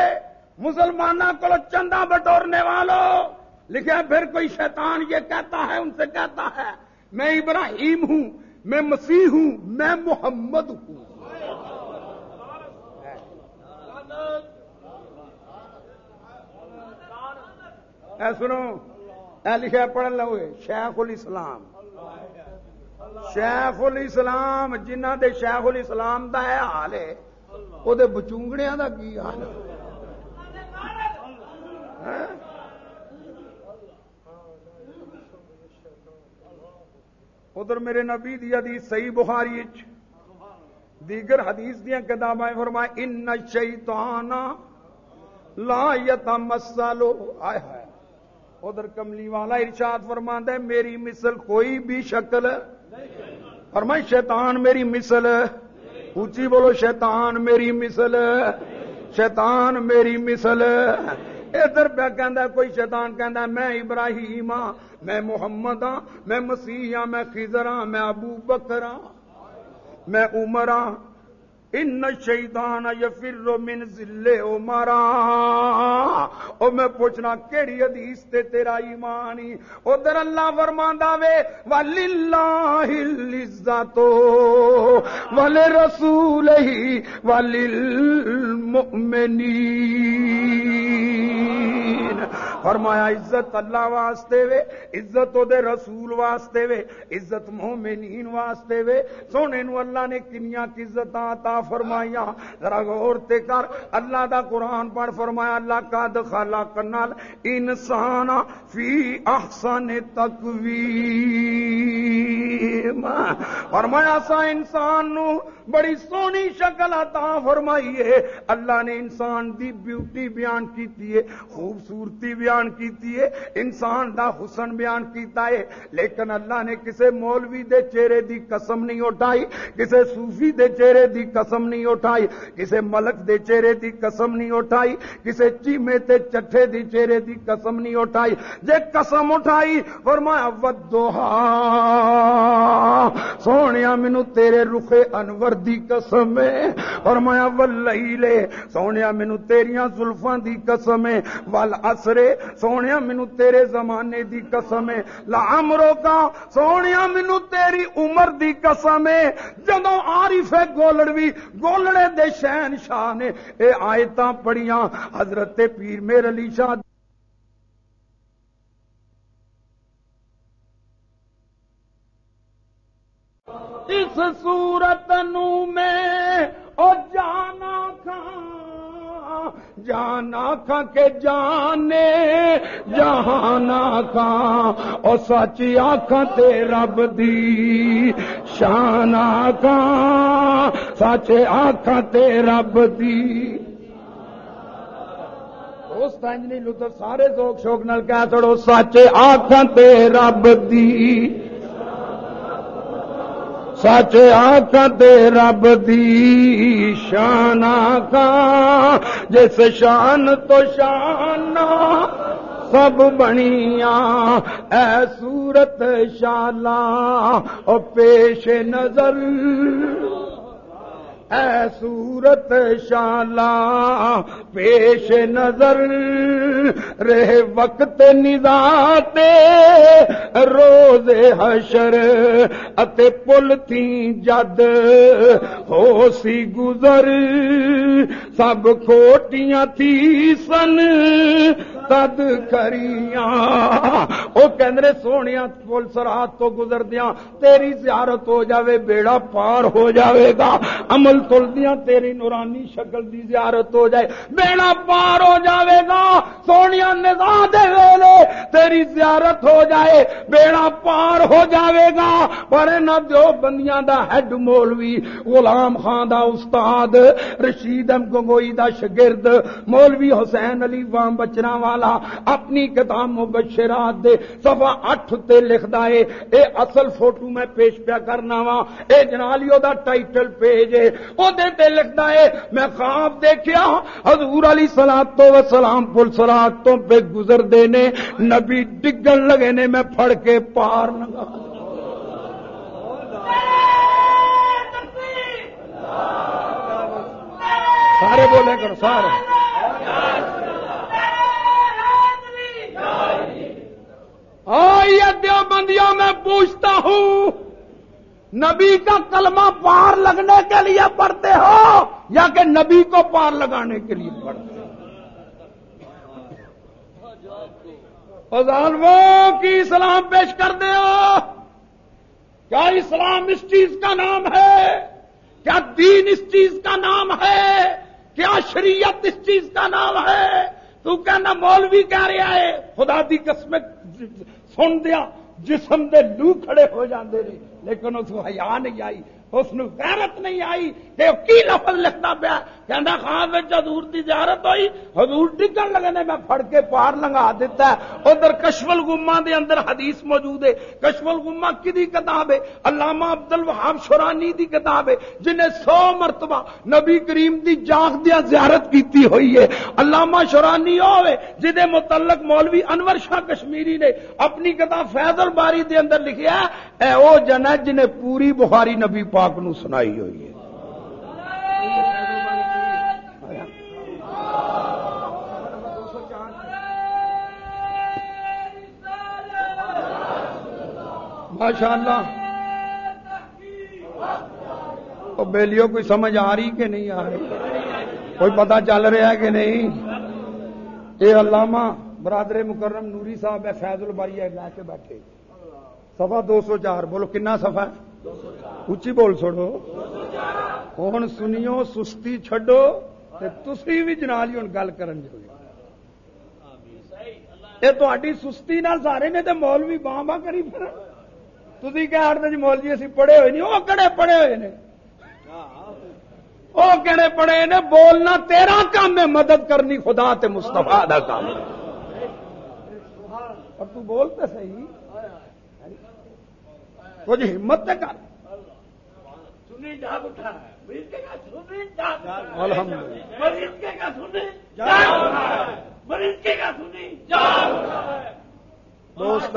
مسلمانوں کو چندہ بٹورنے والوں لکھا پھر کوئی شیطان یہ کہتا ہے ان سے کہتا ہے میں ابراہیم ہوں میں مسیح ہوں میں محمد ہوں اے سنو لکھا پڑھ لو شیخ الاسلام۔ شیخ الاسلام جنہ دے شیخ الاسلام دا ہے حال ہے وہ بچونگڑیاں دا کی حال ہے؟ ہاں؟ ادھر میرے نبی دی حدیث صحیح بخاری دیگر حدیث دیا کتابیں فرمائے ان شیطان لا یتمثلو آئے ہے ادھر کملی والا ارشاد فرماندا ہے، میری مثل کوئی بھی شکل، فرمائے، شیطان میری مثل، اونچی بولو، شیطان میری مثل، شیطان میری مثل۔ ادھر پہ کوئی شیطان کہندا میں ابراہیم ہاں میں محمد ہاں میں مسیح ہاں میں خضر ہاں میں ابو بکر ہاں میں عمر ہاں۔ ان شیطان یفر من ذل عمر او میں پوچھنا کیڑی حدیث تے تیرا ایمان ہی؟ ادھر اللہ فرماندا وے وللہ العزت ولرسولہ وللمؤمنین فرمایا، عزت اللہ واسطے وے، عزت او دے رسول واسطے وے، عزت مومنین واسطے وے. سونے نو اللہ نے کنیا کی عزت عطا فرمایا، ذرا غور تے کر۔ اللہ دا قرآن پڑھ فرمایا، اللہ کا دخلا کنال انسان فی احسن تقویم۔ فرمایا، سا انسان نو بڑی سونی شکل عطا فرمائی ہے۔ اللہ نے انسان دی بیوٹی بیان کیتی ہے، خوبصورتی بیان کیتی ہے، انسان دا حسن بیان کیتا ہے۔ لیکن اللہ نے کسے مولوی دے چہرے دی قسم نہیں اٹھائی، کسے صوفی دے چہرے دی قسم نہیں اٹھائی، کسے ملک دے چہرے دی قسم نہیں اٹھائی، کسے چیمے تے چٹھے دی چہرے دی قسم نہیں اٹھائی۔ جے قسم اٹھائی، فرمایا، ودوہا سونے مینو تیرے رخے انور دی قسم ہے۔ اور مایا ولئی لے سونے مینو تیریاں زلفاں دی قسم ہے۔ ول اسرے سونے مینو تیرے زمانے دی قسم ہے۔ لامرو کا سونے مینو تیری عمر دی قسم ہے۔ جدو آرف ہے گولڑوی گولڑے دے شہن شاہ نے اے آیتاں پڑیاں حضرت پیر میرے علی شاہ اس صورت نو میں او جانا کھا جانا کھا کے جانے جہانا کھا او سچی آنکھاں تے رب دی شانا کھا سچ آنکھاں تے رب دی۔ اس تنجنی لطف، سارے ذوق شوق نال کہہ چھڑو سچ آنکھاں تے رب دی۔ سچ آخ رب دی شان آخا جس شان تو شان سب بنیا اے صورت شالا او پیش نظر۔ اے صورت شالا، پیش نظر، رہ وقت نظات روز حشر اتے پل تھی جد، ہو سی گزر، سب کھوٹیاں تھی سن، تد کریاں۔ وہ کہ سونے پل سرحد تو گزر دیا تیری زیارت ہو جاوے، بیڑا پار ہو جاوے گا، عمل تلدیاں، تیری نورانی شکل دی زیارت ہو جائے۔ بیڑا پار ہو جاوے گا، سونیا نظام دے ویلے تیری زیارت ہو جائے۔ بیڑا پار ہو جاوے گا، پر نہ دو بندیاں دا ہیڈ مولوی، غلام خان دا استاد، رشید ام گنگوئی دا شگرد مولوی حسین علی وام بچنا والا، اپنی کتاب مبشرات دے صفحہ اٹھ تے لکھدا ہے۔ اے اصل فوٹو میں پیش پیا کرنا وا۔ اے جنالیو دا ٹائٹل پیج ہے۔ او دے تے ہے، میں خواب دیکھیا ہاں، حضور علی صلوات و سلام پل صلات تو پہ گزر دینے نبی ڈگن لگے نے، میں پھڑ کے پار لگا سارے بولے کرو، سارے۔ دیو بندیوں میں پوچھتا ہوں نبی کا کلمہ پار لگنے کے لیے پڑھتے ہو یا کہ نبی کو پار لگانے کے لیے پڑھتے ظالموں کی اسلام پیش کر دے ہو؟ کیا اسلام اس چیز کا نام ہے؟ کیا دین اس چیز کا نام ہے؟ کیا شریعت اس چیز کا نام ہے؟ تو کہنا مولوی کہہ رہا ہے، خدا دی قسم سن دیا، جسم دے لو کھڑے ہو جاندے نے۔ لیکن اس کو حیا نہیں آئی اس غیرت نہیں آئی کی لفظ لکھتا پیا؟ کہنا خان حضور دی زیارت ہوئی، حضور ڈگن لگے نے، میں پھڑ کے پار لنگا دیتا ہے۔ ادھر کشمل گما دے اندر حدیث موجود ہے۔ کشمل گما کی کتاب ہے؟ علامہ عبد الوہاب شورانی دی کتاب ہے، جنہیں سو مرتبہ نبی کریم دی جاگ دیا زیارت کیتی ہوئی ہے۔ علامہ شورانی ہوئے جنہیں متعلق مولوی انور شاہ کشمیری نے اپنی کتاب فیض الباری دے اندر لکھیا ہے۔ اے او جن ہے، جنہیں پوری بخاری نبی پاک نو سنائی ہوئی ہے۔ ماشاء اللہ بیلیوں کوئی سمجھ آ رہی کہ نہیں آ رہی؟ کوئی پتا چل رہا ہے کہ نہیں؟ یہ علامہ، برادر مکرم نوری صاحب ہے فیض الباری ہے لے کے بیٹھے۔ سفا دو سو چار، بولو کنا سفا اچھی بول چھوڑو ہوں سنیو؟ سستی چڈو تھی بھی جنال ہوں گل کرن جو یہ تاری سستی نہ سارے نے تو مولوی باں باں کری پھر تھی کہ آٹھ جی مول جی اسی پڑھے ہوئے نہیں وہ کہڑے پڑھے ہوئے نے؟ وہ کہڑے پڑھے نے؟ بولنا تیرا کام ہے مدد کرنی خدا تے مستفا دا کام اور تو بولتے صحیح۔ کچھ ہمت کر۔ مریض کا سنی مریض کے کا سنی مریض کے کا سنی دوست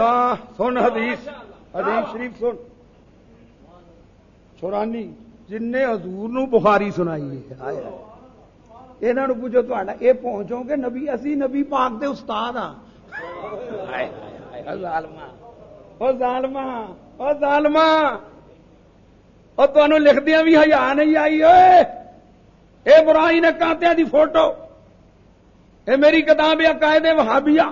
سن حدیث۔ حدیث شریف سن۔ چھوڑانی جن نے حضور نو بخاری سنائی یہ یہاں پوچھو تا یہ پہنچو کہ نبی اسی نبی پاک دے استاد ہاں۔ ظالما ظالما ظالما اور تمہوں لکھدیا بھی ہزار نہیں آئی اوے اے برائی نے کانتیا دی فوٹو۔ اے میری کتاب عقائد وہابیا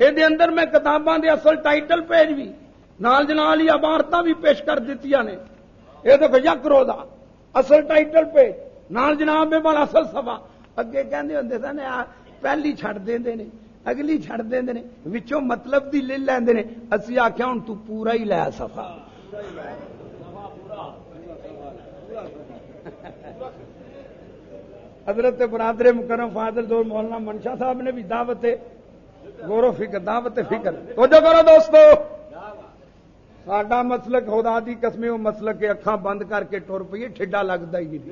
یہ اندر میں کتاباں دے اصل ٹائٹل پیج بھی نال جنال ہی عبارت بھی پیش کر دیتی نے۔ یہ تو یک روزہ اصل ٹائٹل پیج۔ نال جناب میں بڑا اصل سبا اگے کہندے ہوندے سن پہلی چھڑ دیندے نے، اگلی چھڑ دے نے، وچوں مطلب دی لے لیندے نے۔ اسی آکھیا ہن، تو پورا ہی لے صفا حضرت برادر مکرم فاضل دور مولانا منشا صاحب نے بھی دعوت غور و فکر، دعوت فکر۔ تو جو کرو دوستو۔ ساڈا مسلک خدا دی قسمیں وہ مسلک کے اکھاں بند کر کے ٹر پئیے، ٹھڈا لگتا ہی نہیں۔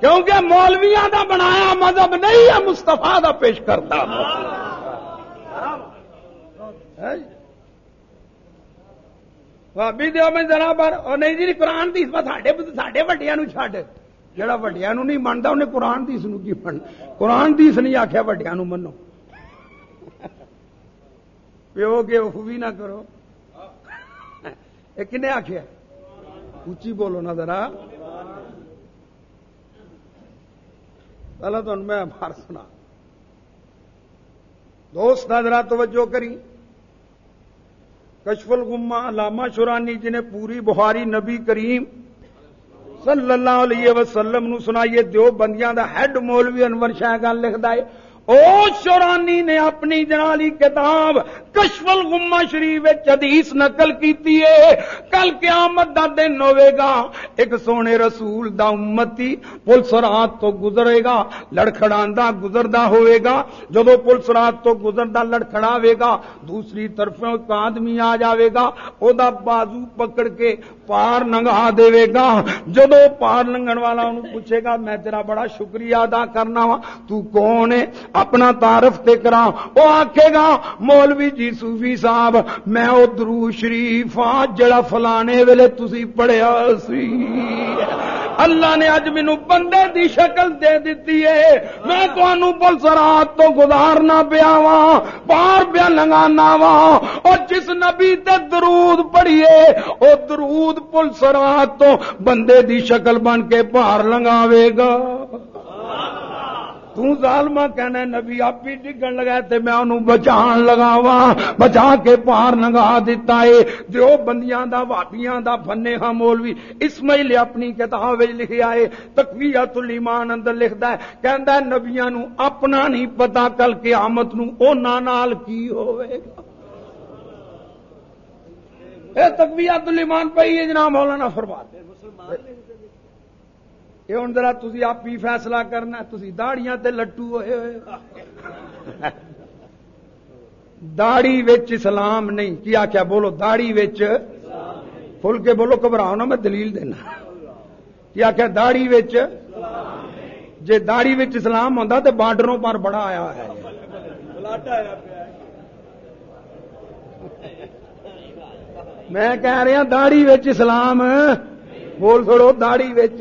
کیونکہ مولویاں دا بنایا مذہب نہیں ہے مستفا دا پیش کرتا بھابی دو میں ذرا پر نہیں جی قرآن تیس پر ساڈے وڈیا چھڈ جڑا وڈیا نہیں منتا انہیں قرآن تیس کی مننا قرآن تیس نہیں آخیا وڈیا منو پیو کے وہ بھی نہ کرو یہ کنے آخیا اچھی بولو نا ذرا پہلے تمہیں میں بار سنا دوست ذرا توجہ کری کشف الغمہ علامہ شورانی جی نے پوری بخاری نبی کریم صلی اللہ علیہ وسلم نو سنائیے، دیو بندیاں دا ہیڈ مولوی انور شاہ گل لکھدا ہے۔ او شورانی نے اپنی جنالی کتاب کشف الغمہ شریف حدیث نقل کیتی ہے۔ کل قیامت دا دن ہوے گا، ایک سونے رسول دا امتی پل سرات تو گزرے گا، لڑکھڑاندا گزردا ہوئے گا۔ جدو پل سرات تو گزردا لڑکھڑاوے گا، دوسری طرف ایک آدمی آ جاوے گا، او دا بازو پکڑ کے پار ننگا دے گا۔ جدو پار لنگن والا انہوں پوچھے گا، میں تیرا بڑا شکریہ ادا کرنا وا۔ تو کون ہے؟ اپنا تعارف تے کرا۔ وہ آکھے گا، مولوی جی صوفی صاحب، میں او درو شریف آ، جڑا فلانے ویلے تسی پڑھیا سی۔ اللہ نے اج مینو بندے دی شکل دے دیتی ہے۔ میں تمہوں پلسرات تو گزارنا پیا وا، پار پیا لگانا وا۔ اور جس نبی تے درود پڑھیے او درود پلسرات تو بندے دی شکل بن کے پار لگاوے گا۔ تو کہنا نبی آپ ہی ڈگن لگا تے میں انہوں بچان لگاوا بچا کے پار لگا دیتا ہے۔ جو بندیاں دا وابیاں دا، فنے ہاں مولوی اسماعیل اپنی کتاب وچ لکھیا ہے تقویت الایمان اندر لکھدا ہے۔ کہندا ہے نبیاں نو اپنا نہیں پتا کل قیامت نو انہاں نال کی ہوے گا۔ اے تقویت الایمان پئی ہے، جناب مولانا فرماتے یہ ہوں ذرا تھی آپ ہی فیصلہ کرنا تھی داڑیاں تے لٹو ہوئے ہوئے۔ داڑی وچ اسلام نہیں۔ کیا کیا بولو، داڑی وچ۔ کھل کے بولو، گھبراؤ نا میں دلیل دینا۔ کیا کیا داڑی وچ۔ جے داڑی وچ اسلام ہوندا تے بارڈروں پر بڑا آیا ہے میں کہہ رہا داڑی وچ اسلام. بول چھوڑو داڑی وچ.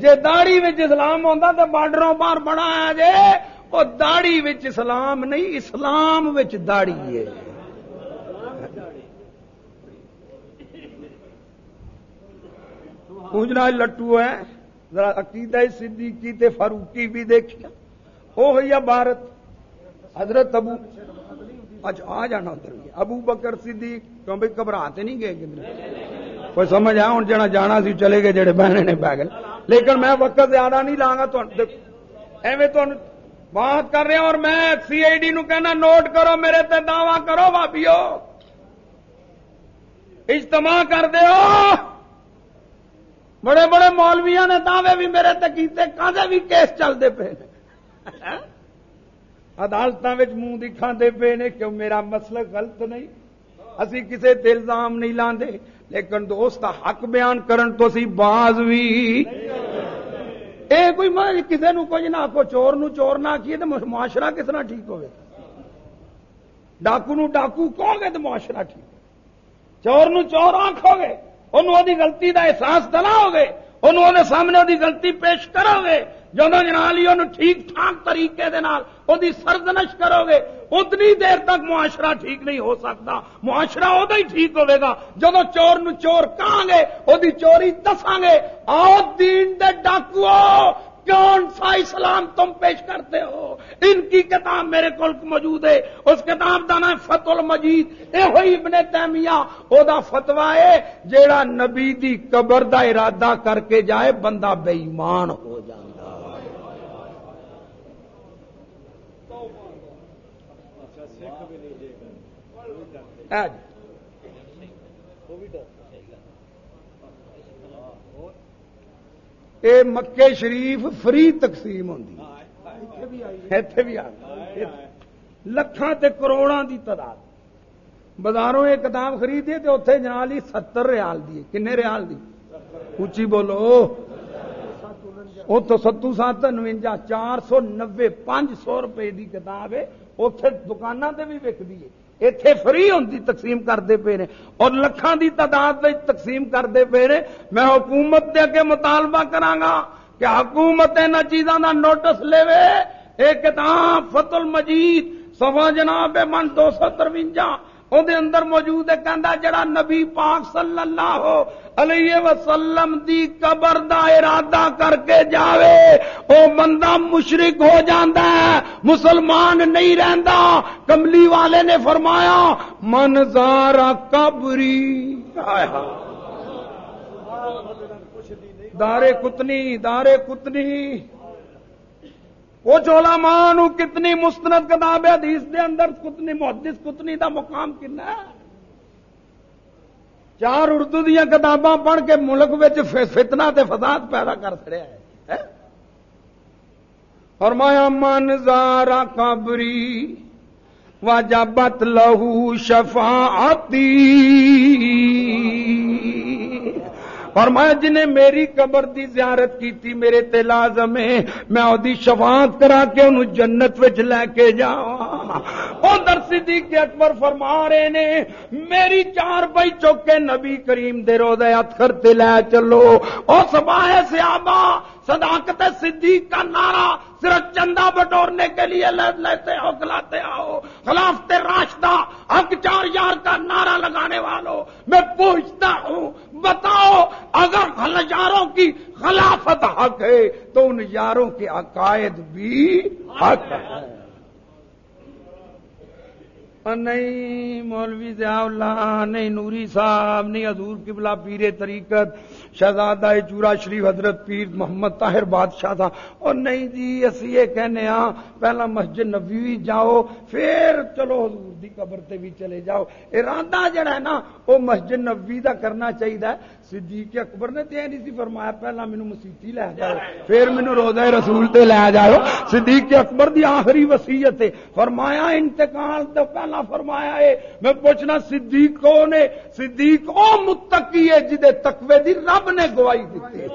جے داڑی وچ اسلام ہوندا تے بارڈروں پار بڑا آیا جے وہ داڑی وچ اسلام نہیں، اسلام وچ داڑی ہے. پوجنا لٹو ہے. ذرا عقیدہ صدیقی تے فاروقی بھی دیکھیا. وہ ہوئی بھارت. حضرت ابو اچھا آ جانا ادھر ابو بکر صدیق، کیوں بھائی گھبراتے نہیں گئے کدھر؟ کوئی سمجھ آیا ہوں جنا جانا سی چلے گئے جڑے بہنے نے پی گئے لیکن میں وقت زیادہ نہیں لاگا ایویں تمہیں بات کر رہا اور میں سی آئی ڈی نو کہنا نوٹ کرو، میرے تے دعوی کرو بابیو اجتماع کر دیو۔ بڑے بڑے مولویا نے دعوے بھی میرے تے کیتے کدے بھی کیس چلتے پے؟ ہاں؟ عدالت منہ دکھا دے پے نے کیوں میرا مسئلہ غلط نہیں۔ اسی کسے تے الزام نہیں لاندے، لیکن دوست حق بیان کرن تو سی باز بھی اے کوئی کسی نو کچھ نہ آخو چور نو چور نہ آخیے تو معاشرہ کس طرح ٹھیک ہوگا ڈاکو نو ڈاکو کہو گے تو معاشرہ ٹھیک۔ چور نو چور آخو گے، انہوں غلطی دا احساس دلاؤ گے، انہوں نے سامنے وہ غلطی پیش کرو گے۔ جب جنالی ٹھیک ٹھاک طریقے دے نال دی سردنش کرو گے، اتنی دیر تک معاشرہ ٹھیک نہیں ہو سکتا۔ معاشرہ ادو ہی ٹھیک ہوے گا۔ جب چور نو چور کہاں گے وہ چوری دساں گے۔ آؤ دین دے ڈاکو کون سا اسلام تم پیش کرتے ہو؟ ان کی کتاب میرے کو موجود ہے۔ اس کتاب کا نام فت المجید۔ یہ ہوئی ابن تیمیہ او دا فتوا ہے جیڑا نبی دی قبر دا ارادہ کر کے جائے، بندہ بے ایمان ہو جائے۔ اے مکے شریف فری تقسیم ہوتی بھی آ لکھان تے کروڑاں دی تعداد۔ بازاروں یہ کتاب خریدی تو اتنے جنالی ستر ریال دی کنے ریال دی؟ اچھی بولو۔ اتو ستو سات نوجا چار سو نبے پانچ سو روپے دی کتاب ہے۔ اتے دکانوں سے بھی وکتی ہے۔ اتے فری ہوتی تقسیم کرتے پے نے اور لکھان دی تعداد تقسیم کرتے پے نے میں حکومت دے اگے مطالبہ کرا کہ حکومت ان چیزوں کا نوٹس لے ایک کتاب فتل مجید سوا جناب من دو سو ترونجا اندر موجود ہے، کہندا جڑا نبی پاک صلی اللہ علیہ وسلم دی قبر دا ارادہ کر کے جاوے، او بندہ مشرک ہو جاندا ہے، مسلمان نہیں رہندا کملی والے نے فرمایا، من زارا قبری۔ دارے کتنی دارے کتنی۔ وہ چولا ماں کتنی مستند کتاب ہے، حدیث دے اندر کتنی محدث، کتنی دا مقام کنا ہے؟ چار اردو دیا کتاباں پڑھ کے ملک فتنا تے فساد پیدا کر چڑیا ہے اور مایا من زارا کابری واجبت لہو شفاعتی. اور میں جنہیں میری قبر دی زیارت کی تھی میرے تلاز میں میں اودی شفاعت کرا کے انہوں جنت وچ لے کے جاواں۔ ادھر صدیق اکبر فرما رہے نے، میری چار بھائی چوکے نبی کریم دے روزے اتخر تے لے چلو۔ او سباہ سیابا صداقت صدیق کا نعرہ صرف چندہ بٹورنے کے لیے لیتے ہو کلاتے آؤ خلافت راشدہ، حق چار یار کا نعرہ لگانے والوں۔ میں پوچھتا ہوں، بتاؤ، اگر یاروں کی خلافت حق ہے، تو ان یاروں کے عقائد بھی حق ہے نہیں، مولوی ضیاء اللہ نہیں نوری صاحب، نہیں حضور قبلہ پیر طریقت شہزادہ چورا شریف حضرت پیر محمد طاہر بادشاہ تھا۔ اور نہیں جی اسی یہ کہنے ہاں پہلا مسجد نبی جاؤ، پھر چلو حضور دی قبر تے بھی چلے جاؤ۔ ارادہ جڑا ہے نا، وہ مسجد نبی دا کرنا چاہیے صدیق اکبر نے تے نہیں سی فرمایا، پہلا مینو مسیتی لے جاؤ، پھر مینو روزہ رسول تے لے جاؤ۔ صدیق اکبر دی آخری وسیعت ہے فرمایا، انتقال تو پہلا فرمایا ہے۔ میں پوچھنا، صدیق کون ہے؟ صدیق او متقی ہے جدے تقوی دی رب نے گواہی دیتی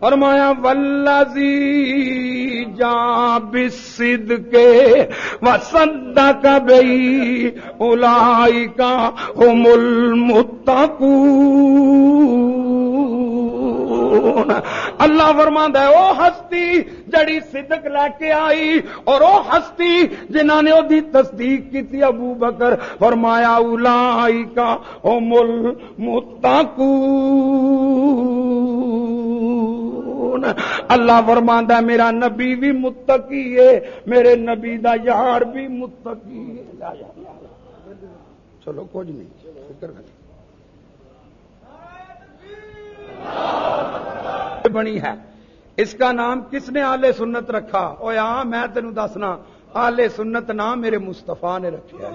فرمایا ولزی جا بسد کے وسد کا بئی الائی کا مل متکو اللہ فرماند ہے وہ ہستی جڑی صدق لے کے آئی اور وہ ہستی جنہ نے وہ تصدیق کی ابو بکر، فرمایا الائی کا مل متکو اللہ فرماندا میرا نبی بھی متقی ہے، میرے نبی دا یار بھی متقی ہے۔ چلو، کچھ نہیں، فکر بنی ہے۔ اس کا نام کس نے آلے سنت رکھا؟ او یہاں میں تینوں دسنا آلے سنت نام میرے مستفا نے رکھا ہے۔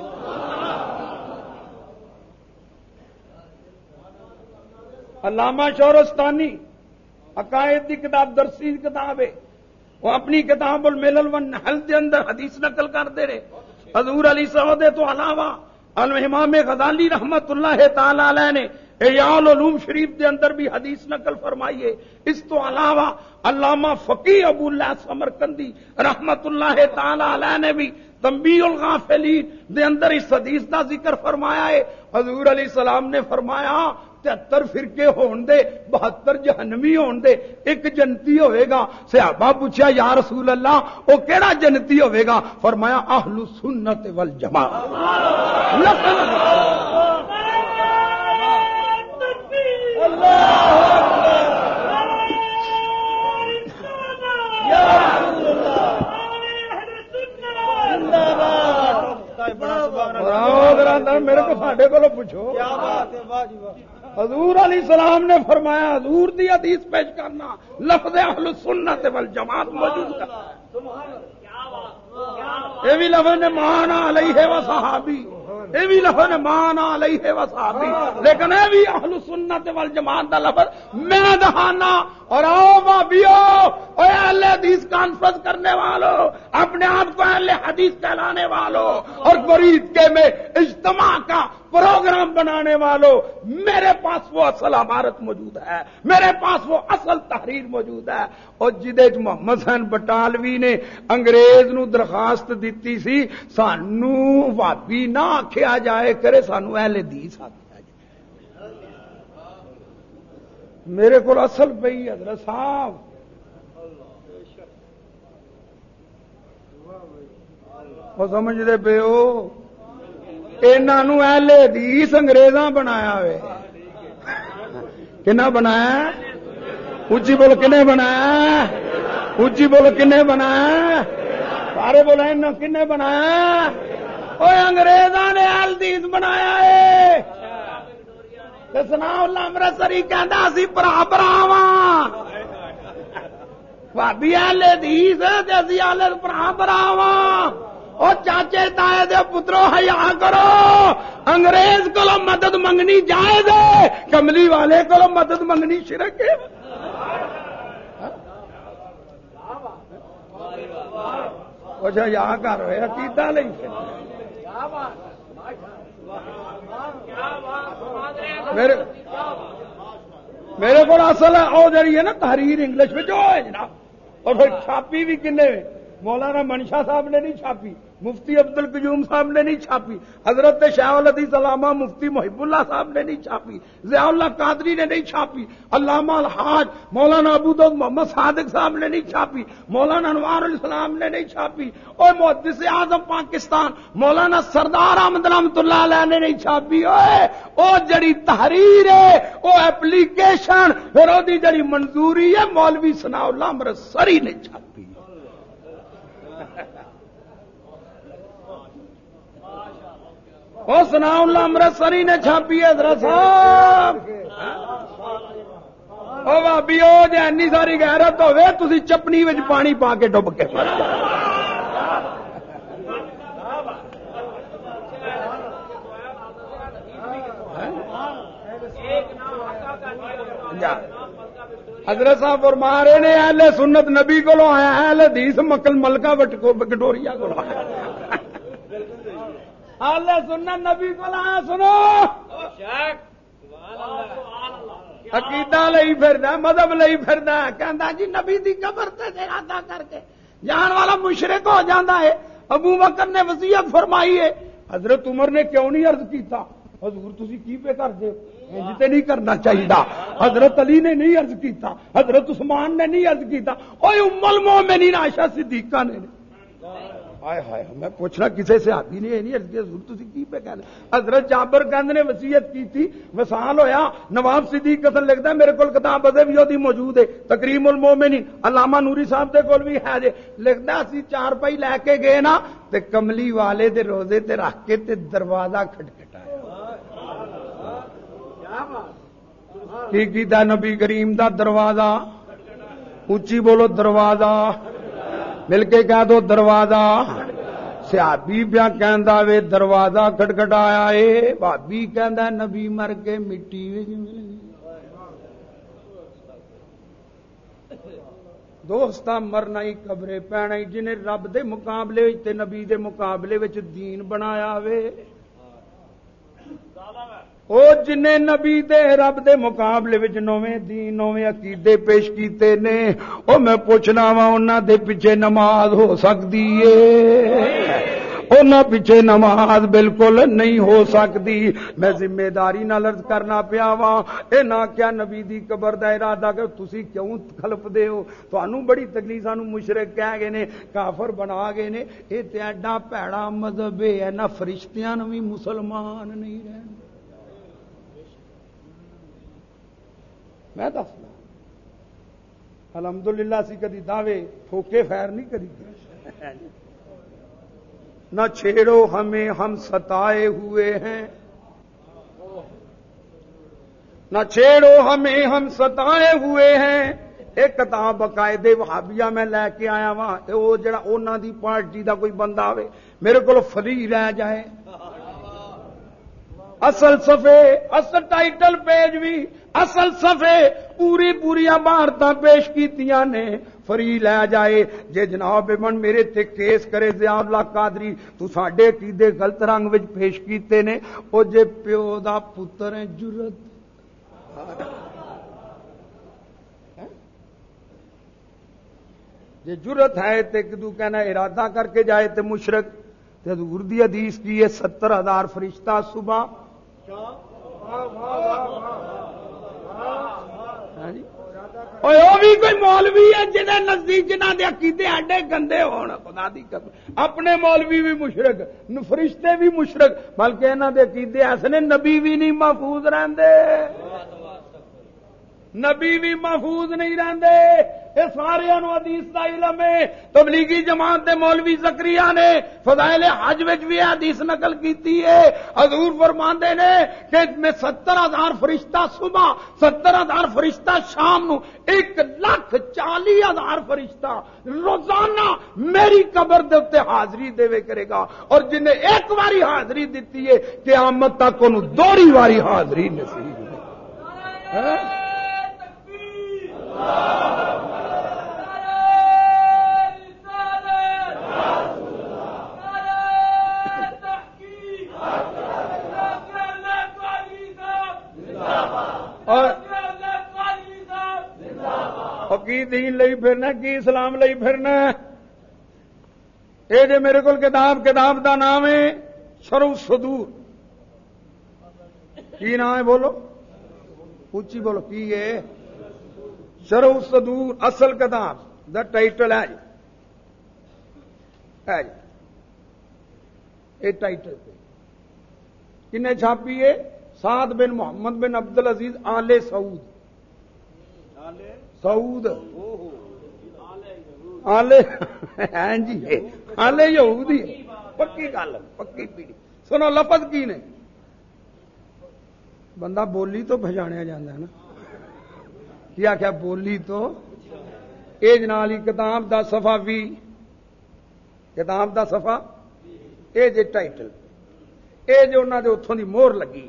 علامہ شورستانی، عقائد کی کتاب، درسی کتاب ہے۔ وہ اپنی کتاب الملل والنحل دے اندر حدیث نقل کرتے رہے۔ حضور علی سعود تو علاوہ المام غزالی رحمت اللہ تعالی علیہ نے ایال علوم شریف دے اندر بھی حدیث نقل فرمائیے۔ اس تو علاوہ علامہ فقی ابو اللہ سمرکندی رحمت اللہ تعالی علیہ نے بھی تمبی الغافلین دے اندر اس حدیث کا ذکر فرمایا ہے۔ حضور علیہ السلام نے فرمایا، تہتر فرقے ہون دے، بہتر جہنمی ہون دے، ایک جنتی ہوئے گا صحابہ پوچھا، یا رسول اللہ وہ کیڑا جنتی ہوئے گا فرمایا، اہل سنت والجماع میرے کو ساڈے کو پوچھو حضور علی سلام نے فرمایا، حضور دی حدیث پیش کرنا، لفظ اہل سنت والجماعت موجود ہے۔ یہ بھی لفظ نے مانا علیہ و صحابی۔ یہ بھی لفظ مان علیہ ہے صحابی۔ لیکن یہ بھی اہل سنت والجماعت دا لفظ میں دہانا۔ اور آؤ بابیو اور اہل حدیث کانفرنس کرنے والوں اپنے آپ کو اہل حدیث کہلانے والوں اور فرید کے میں اجتماع کا پروگرام بنانے والوں میرے پاس وہ اصل عمارت موجود ہے، میرے پاس وہ اصل تحریر موجود ہے۔ اور جدے محمد حسین بٹالوی نے انگریز نو درخواست دیتی سی، سانو وابی نہ آخیا جائے کرے، سانو اہل حدیث آخیا میرے کو اصل پی حضرت صاحب۔ وہ سمجھتے پے ہو؟ اہل حدیث انگریزاں بنایا ہوئے کنا بنایا اچھی بول کنے بنایا اچھی بول کنے بنایا سارے بولے کنے بنایا وہ انگریزاں نے اہل حدیث بنایا ہے سنا امرتسری کہہ سی برا برا بھابی آل دیس اسی برا برا وہ چاچے تائے دے پترو ہیا کرو۔ انگریز کو مدد منگنی جائے دے۔ کملی والے کو مدد منگنی شرک اچھا یا کر رہے عقیدہ نہیں میرے میرے کو اصل ہے وہ جی ہے نا تحریر انگلش میں جو ہے جناب، اور پھر چھاپی بھی کنے مولانا منشا صاحب نے نہیں چھاپی، مفتی عبد القیوم صاحب نے نہیں چھاپی، حضرت شاہ الدیز علامہ مفتی محب اللہ صاحب نے نہیں چھاپی، ضیاء اللہ قادری نے نہیں چھاپی، علامہ الحاج مولانا ابود محمد صادق صاحب نے نہیں چھاپی، مولانا انوار السلام نے نہیں چھاپی، اور محدث اعظم پاکستان مولانا سردار احمد رحمت اللہ علیہ نے نہیں چھاپی او جڑی تحریر ہے وہ ایپلیکیشن پھر وہ جڑی منظوری ہے، مولوی سنا اللہ مرسری نے چھاپی۔ سنا اللہ امرتسری نے چھاپی ہے صاحب۔ وہ بابی وہ جی این ساری گیرت ہوے تھی چپنی پانی پا کے ڈب کے۔ حضرت صاحب اور مارے نے، اہل سنت نبی کو آیا، اہل حدیث مکل ملکہ کٹوریا کو آیا۔ اللہ سننا نبی کو لایا سنو۔ عقیدہ لئی پھرنا مذہب لئی پھرنا کہندا جی نبی دی قبر تے ارادہ کر کے جان والا مشرق ہو جاتا ہے۔ ابو بکر نے وصیت فرمائی ہے۔ حضرت عمر نے کیوں نہیں عرض کیتا؟ حضور تسی کی پہ کر دے؟ جتے نہیں کرنا چاہیے حضرت علی نے نہیں عرض کیتا۔ حضرت عثمان نے نہیں عرض کیتا۔ اوے ام المومنین عائشہ صدیقہ نے۔ ہائے ہائے، میں پوچھنا کسی سے؟ آتی نہیں نہیں پہ کہنا۔ حضرت جابر گند نے وسیعت کی تھی وسال ہویا، نواب صدیق قتل لکھتا ہے، میرے کو کتاب ادب بھی موجود ہے، تقریم المومنین، علامہ نوری صاحب دے کول بھی ہے جے۔ لکھتا اسی چار پائی لے کے گئے نا، تے کملی والے دے روزے تے رکھ کے تے دروازہ کھٹکھٹایا۔ کی کیتا نبی کریم دا دروازہ؟ اچھی بولو دروازہ۔ مل کے کہہ دو دروازہ۔ سیابی پیا وے، دروازہ کٹکھٹایا اے۔ بھابی کہ نبی مر کے مٹی دوست مرنا ہی قبرے پینا جنہیں رب دے مقابلے تے نبی دے مقابلے دین بنایا وے۔ او جنے نبی دے رب دے مقابلے وچ نویں دین، نویں عقیدے پیش کیتے نے، او میں پوچھنا وا، انہاں دے پیچھے نماز ہو سکدی اے انہاں پیچھے نماز بالکل نہیں ہو سکتی میں ذمہ داری نہ لرز کرنا پیا وا، اے نہ کیا نبی دی قبر دا ارادہ کہ تسی کیوں خلف دے ہو؟ تانوں بڑی تکلیف سانو مشرک کہہ گئے نے، کافر بنا گئے نے۔ اے تے ایڈا پیڑا مذہب ہے نہ فرشتیاں نو بھی مسلمان نہیں رہن۔ میں دسنا۔ الحمدللہ سی کدی دعوے ٹھوکے خیر نہیں کری۔ نہ چھیڑو ہمیں، ہم ستائے ہوئے ہیں۔ نہ چھیڑو ہمیں، ہم ستائے ہوئے ہیں۔ ایک کتاب باقاعدے وہابیا میں لے کے آیا وا وہ جڑا اونا دی پارٹی دا کوئی بندہ آئے میرے کو فری رہ جائے۔ اصل صفحے، اصل ٹائٹل پیج بھی اصل صفحے پوری پوری عمارت پیش کیتیاں نے۔ فری لے جائے۔ جے جناب من میرے تے کیس کرے ضیاء اللہ قادری، تو ساڈے کیدے غلط رنگ وچ پیش کیتے نے۔ او جے پیو دا پتر ہے جرت۔ جے جرت ہے تے کدو کہنا ارادہ کر کے جائے تے مشرک تے حضور دی حدیث کی ہے ستر ہزار فرشتہ صبح ہاں جی وہ بھی جی۔ کوئی مولوی ہے جنہیں نزدیک جنہ دے عقیدے ایڈے گندے ہون، خدا دی قسم۔ اپنے مولوی بھی مشرق فرشتے بھی مشرق بلکہ انہوں دے عقیدے ایسے نے نبی بھی نہیں محفوظ رہندے۔ نبی بھی محفوظ نہیں رہندے۔ یہ سارے حدیث کا علم ہے۔ تبلیغی جماعت دے مولوی زکریا نے فضائل حج وچ بھی حدیث نقل کیتی ہے۔ حضور فرماندے نے کہ میں ستر ہزار فرشتہ صبح، ستر ہزار فرشتہ شام نو ایک لاکھ چالی ہزار فرشتہ روزانہ میری قبر دے اتنے حاضری دے کرے گا۔ اور جنہیں ایک واری حاضری دیتی ہے، قیامت تک انہوں دوری واری حاضری نصیب ہے۔ ہاں؟ کی دین لئی پھرنا کی اسلام لئی پھرنا یہ جو میرے کو کتاب کتاب دا نام ہے شرو سدور کی نام ہے بولو؟ اچھی بولو، کی ہے؟ شرو سدور اصل کتاب دا ٹائٹل جی۔ ہے جی۔ یہ ٹائٹل پہ۔ کن چھاپی ہے؟ سعد بن محمد بن عبد العزیز آلے سعود۔ سعود آلے ہاں جی آلے یہودی۔ پکی گل، پکی پیڑھی۔ سنو لفظ کی نے؟ بندہ بولی تو بجایا جاتا ہے نا۔ کیا کیا بولی تو۔ ایج نال کتاب دا سفا بھی۔ کتاب دا سفا یہ جی ٹائٹل۔ یہ جو انہوں نے اتوں کی مور لگی۔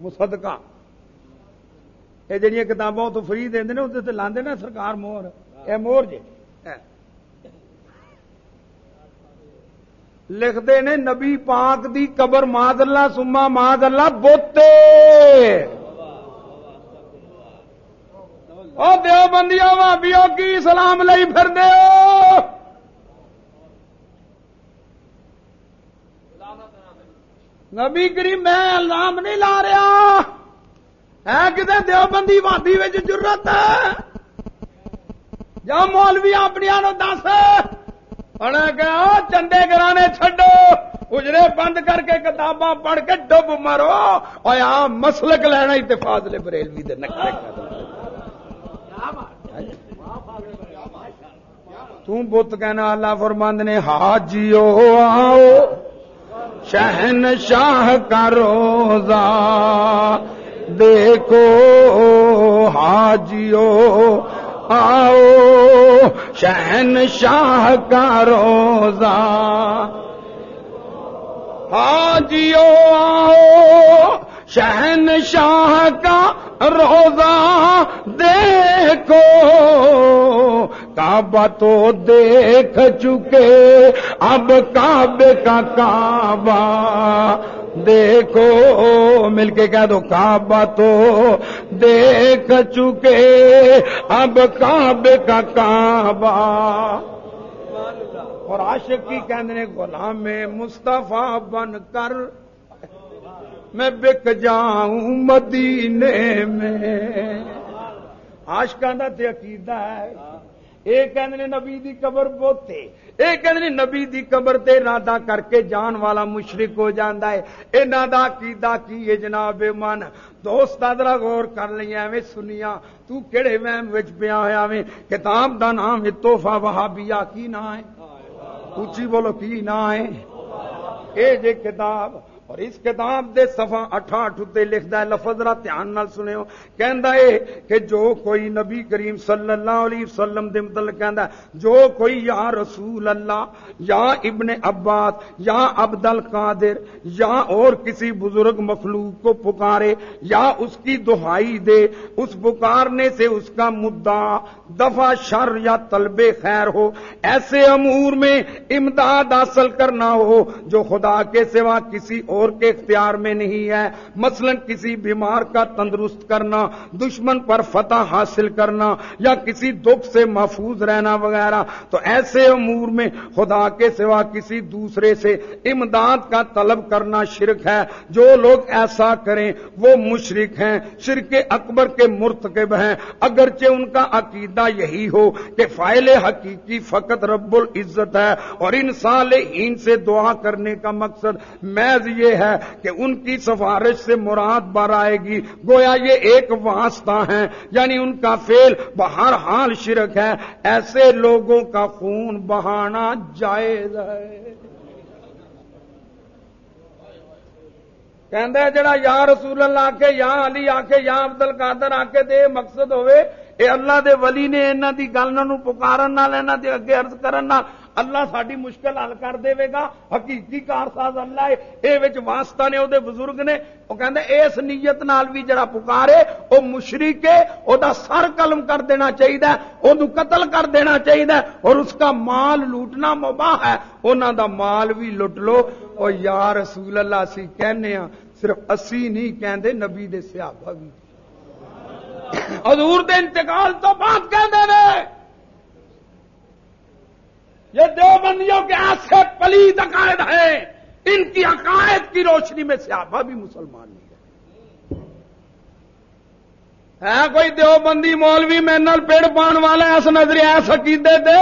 مسدکا یہ جہیا کتابوں تو فری دیں وہ لاندے نا سرکار مور یہ مور جی لکھتے نے نبی پاک دی قبر ماد اللہ، سما ماد اللہ، بوتے۔ او دیو بندیو بھابیو کی سلام لئی پھر دیو نبی کریم، میں الزام نہیں لا رہا۔ ہے کتنے دیوبندی وادی ضرورت جا مولوی اپنی دس۔ کہ چندے گرانے چڈو اجرے بند کر کے کتاباں پڑھ کے ڈب مرو اور آ مسلک لینا ہی فاضلے بریلوی دے نقلے تم بت کہنا اللہ فرمند نے، حاجیو، آؤ۔ شہن شاہ کا روزہ دیکھو، حاجیو، آؤ۔ شہن شاہ کا روزہ حاجیو، آؤ۔ شہن شاہ کا روزہ دیکھو۔ کعبہ تو دیکھ چکے۔ اب کعبے کا کعبہ دیکھو۔ مل کے کہہ دو، کعبہ تو دیکھ چکے۔ اب کعبے کا کعبہ۔ اور عاشق کی کہنے غلام مصطفیٰ بن کر میں بک جاؤں مدینے میں۔ آشکا تے عقیدہ ہے۔ ایک کہ نبی دی قبر بوتے ایک کہ نبی دی قبر تے ارادہ کر کے جان والا مشرق ہو جاندہ ہے۔ اے نادا کیدا کی جناب من دوست ادرا غور کر لیا ایویں سنیا تو کہڑے وہم وچ پیا ہویا میں کتاب دا نام توحفہ وہابیہ، کی نہ ہے؟ اچھی بولو، کی نہ ہے؟ اے جے کتاب اور اس کتاب دے صفحہ اٹھاٹھ تے لکھدا ہے، لفظ ذرا دھیان نال سنیو۔ کہندا ہے کہ جو کوئی نبی کریم صلی اللہ علیہ وسلم دے متعلق کہندا ہے، جو کوئی یا رسول اللہ، یا ابن عباس، یا عبد القادر یا اور کسی بزرگ مخلوق کو پکارے، یا اس کی دہائی دے، اس پکارنے سے اس کا مدعا دفع شر یا طلب خیر ہو، ایسے امور میں امداد حاصل کرنا ہو، جو خدا کے سوا کسی اور کے اختیار میں نہیں ہے۔ مثلا کسی بیمار کا تندرست کرنا، دشمن پر فتح حاصل کرنا یا کسی دکھ سے محفوظ رہنا وغیرہ، تو ایسے امور میں خدا کے سوا کسی دوسرے سے امداد کا طلب کرنا شرک ہے۔ جو لوگ ایسا کریں، وہ مشرک ہیں۔ شرک اکبر کے مرتکب ہیں۔ اگرچہ ان کا عقیدہ یہی ہو کہ فائل حقیقی فقط رب العزت ہے اور ان صالحین سے دعا کرنے کا مقصد محض یہ ہے کہ ان کی سفارش سے مراد بار آئے گی۔ گویا یہ ایک واسطہ ہے یعنی ان کا فیل بہر حال شرک ہے۔ ایسے لوگوں کا خون بہانا جائز ہے۔ کہ جڑا یا رسول اللہ کے یا علی آ کے یا عبد القادر آ کے دے مقصد ہوئے اے اللہ دے ولی نے انہوں دی گل پکارن نال انہوں دے اگے عرض کرن نال، اللہ ساری مشکل حل کر دے گا۔ حقیقی کارساز اللہ ہے۔ یہ واسطہ نے وہ بزرگ نے وہ کہتے اس نیت نال بھی جڑا پکارے وہ مشرق ہے وہ سر قلم کر دینا چاہیے وہ قتل کر دینا چاہیے اور اس کا مال لوٹنا مباح ہے۔ انہوں دا مال بھی لٹ لو۔ اور یا رسول اللہ سی کہنے ہاں صرف اسی نہیں کہندے، نبی دے صحابہ بھی حضور دے انتقال تو بات کہندے رہے یہ دیوبندیوں کے ایسے پلید عقائد ہیں، ان کی عقائد کی روشنی میں صحابہ بھی مسلمان نہیں ہے۔ کوئی دیوبندی مولوی میں نل پیڑ پان والا ایسا نظریہ ایسا عقیدے دے؟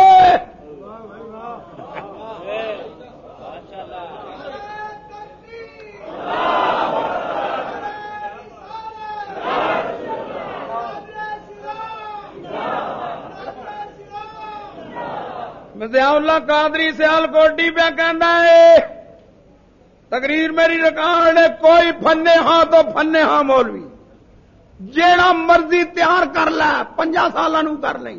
ضیاء اللہ قادری سیال کوٹی پہ کہنا ہے، تقریر میری ریکارڈ ہے، کوئی فنے ہاں تو فنے ہاں مولوی۔ جیڑا مرضی تیار کر لے پنجا سال کر لیں۔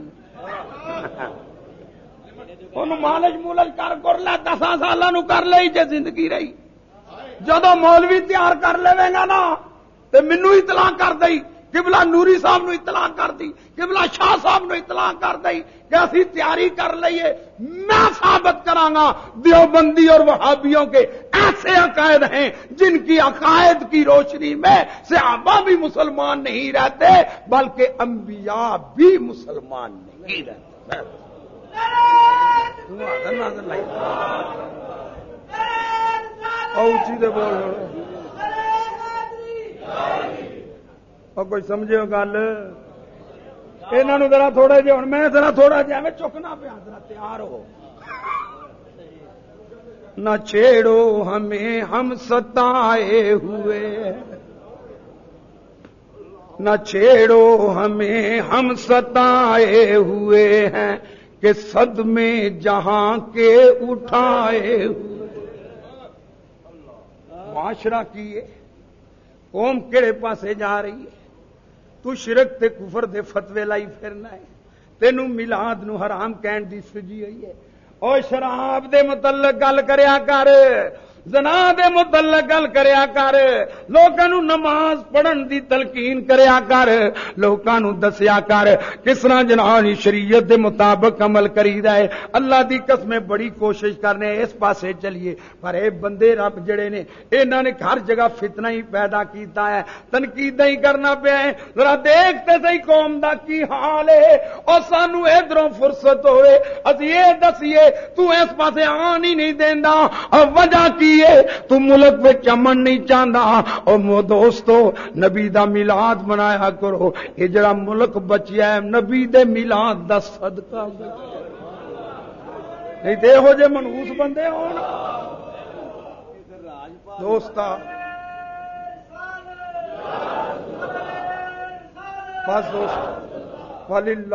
مالج مولج کر کر لے دس سال کر لے جی زندگی رہی۔ جدو مولوی تیار کر لے گا نا تو مینو اطلاع کر دئی۔ کبلا نوری صاحب نو اطلاع کر دی کبلا شاہ صاحب نو اطلاع کر دی کہ اسی تیاری کر لئیے میں ثابت کراگا دیوبندی اور وہابیوں کے ایسے عقائد ہیں جن کی عقائد کی روشنی میں صحابہ بھی مسلمان نہیں رہتے بلکہ انبیاء بھی مسلمان نہیں رہتے۔ بول کوئی سمجھے گل؟ یہ ذرا تھوڑا جہا ہوں میں ذرا تھوڑا جہا میں چکنا پیا، ذرا تیار ہو۔ نہ چھیڑو ہمیں، ہم ستائے ہوئے۔ نہ چھیڑو ہمیں، ہم ستائے ہوئے ہیں کہ سد میں جہاں کے اٹھائے ہوئے۔ معاشرہ کیے؟ قوم کہڑے پاسے جا رہی ہے؟ تو شرک تے کفر دے فتوے لائی پھرنا ہے۔ تینوں ملاد نو حرام کہن دی سجی ہوئی ہے۔ او شراب دے متعلق گل کریا کر۔ زنا دے متعلق گل کریا کر۔ لوکاں نماز پڑھن دی تلقین کریا کر۔ لوکاں دسیا کر۔ کس طرح جناب شریعت دے مطابق عمل کری ہے۔ اللہ دی قسم بڑی کوشش کرنے اس پاسے چلیے۔ پر اے بندے رب جڑے نے، انہاں نے ہر جگہ فتنہ ہی پیدا کیتا ہے۔ تنقید ہی کرنا پیا ہے۔ ذرا دیکھتے صحیح قوم دا کی حال ہے۔ اور سانو ادھروں فرصت ہوئے۔ اسی یہ دسیے، تو اس پاسے آن ہی نہیں دیندا۔ وجہ کی ہے؟ تو ملک میں چمن نہیں چاہتا اور دوستو، نبی دا میلاد منایا کرو۔ یہ جڑا ملک بچیا ہے، نبی دے میلاد دا صدقہ۔ نہیں تو یہو جہ منہوس بندے ہو دوست بس دوست فل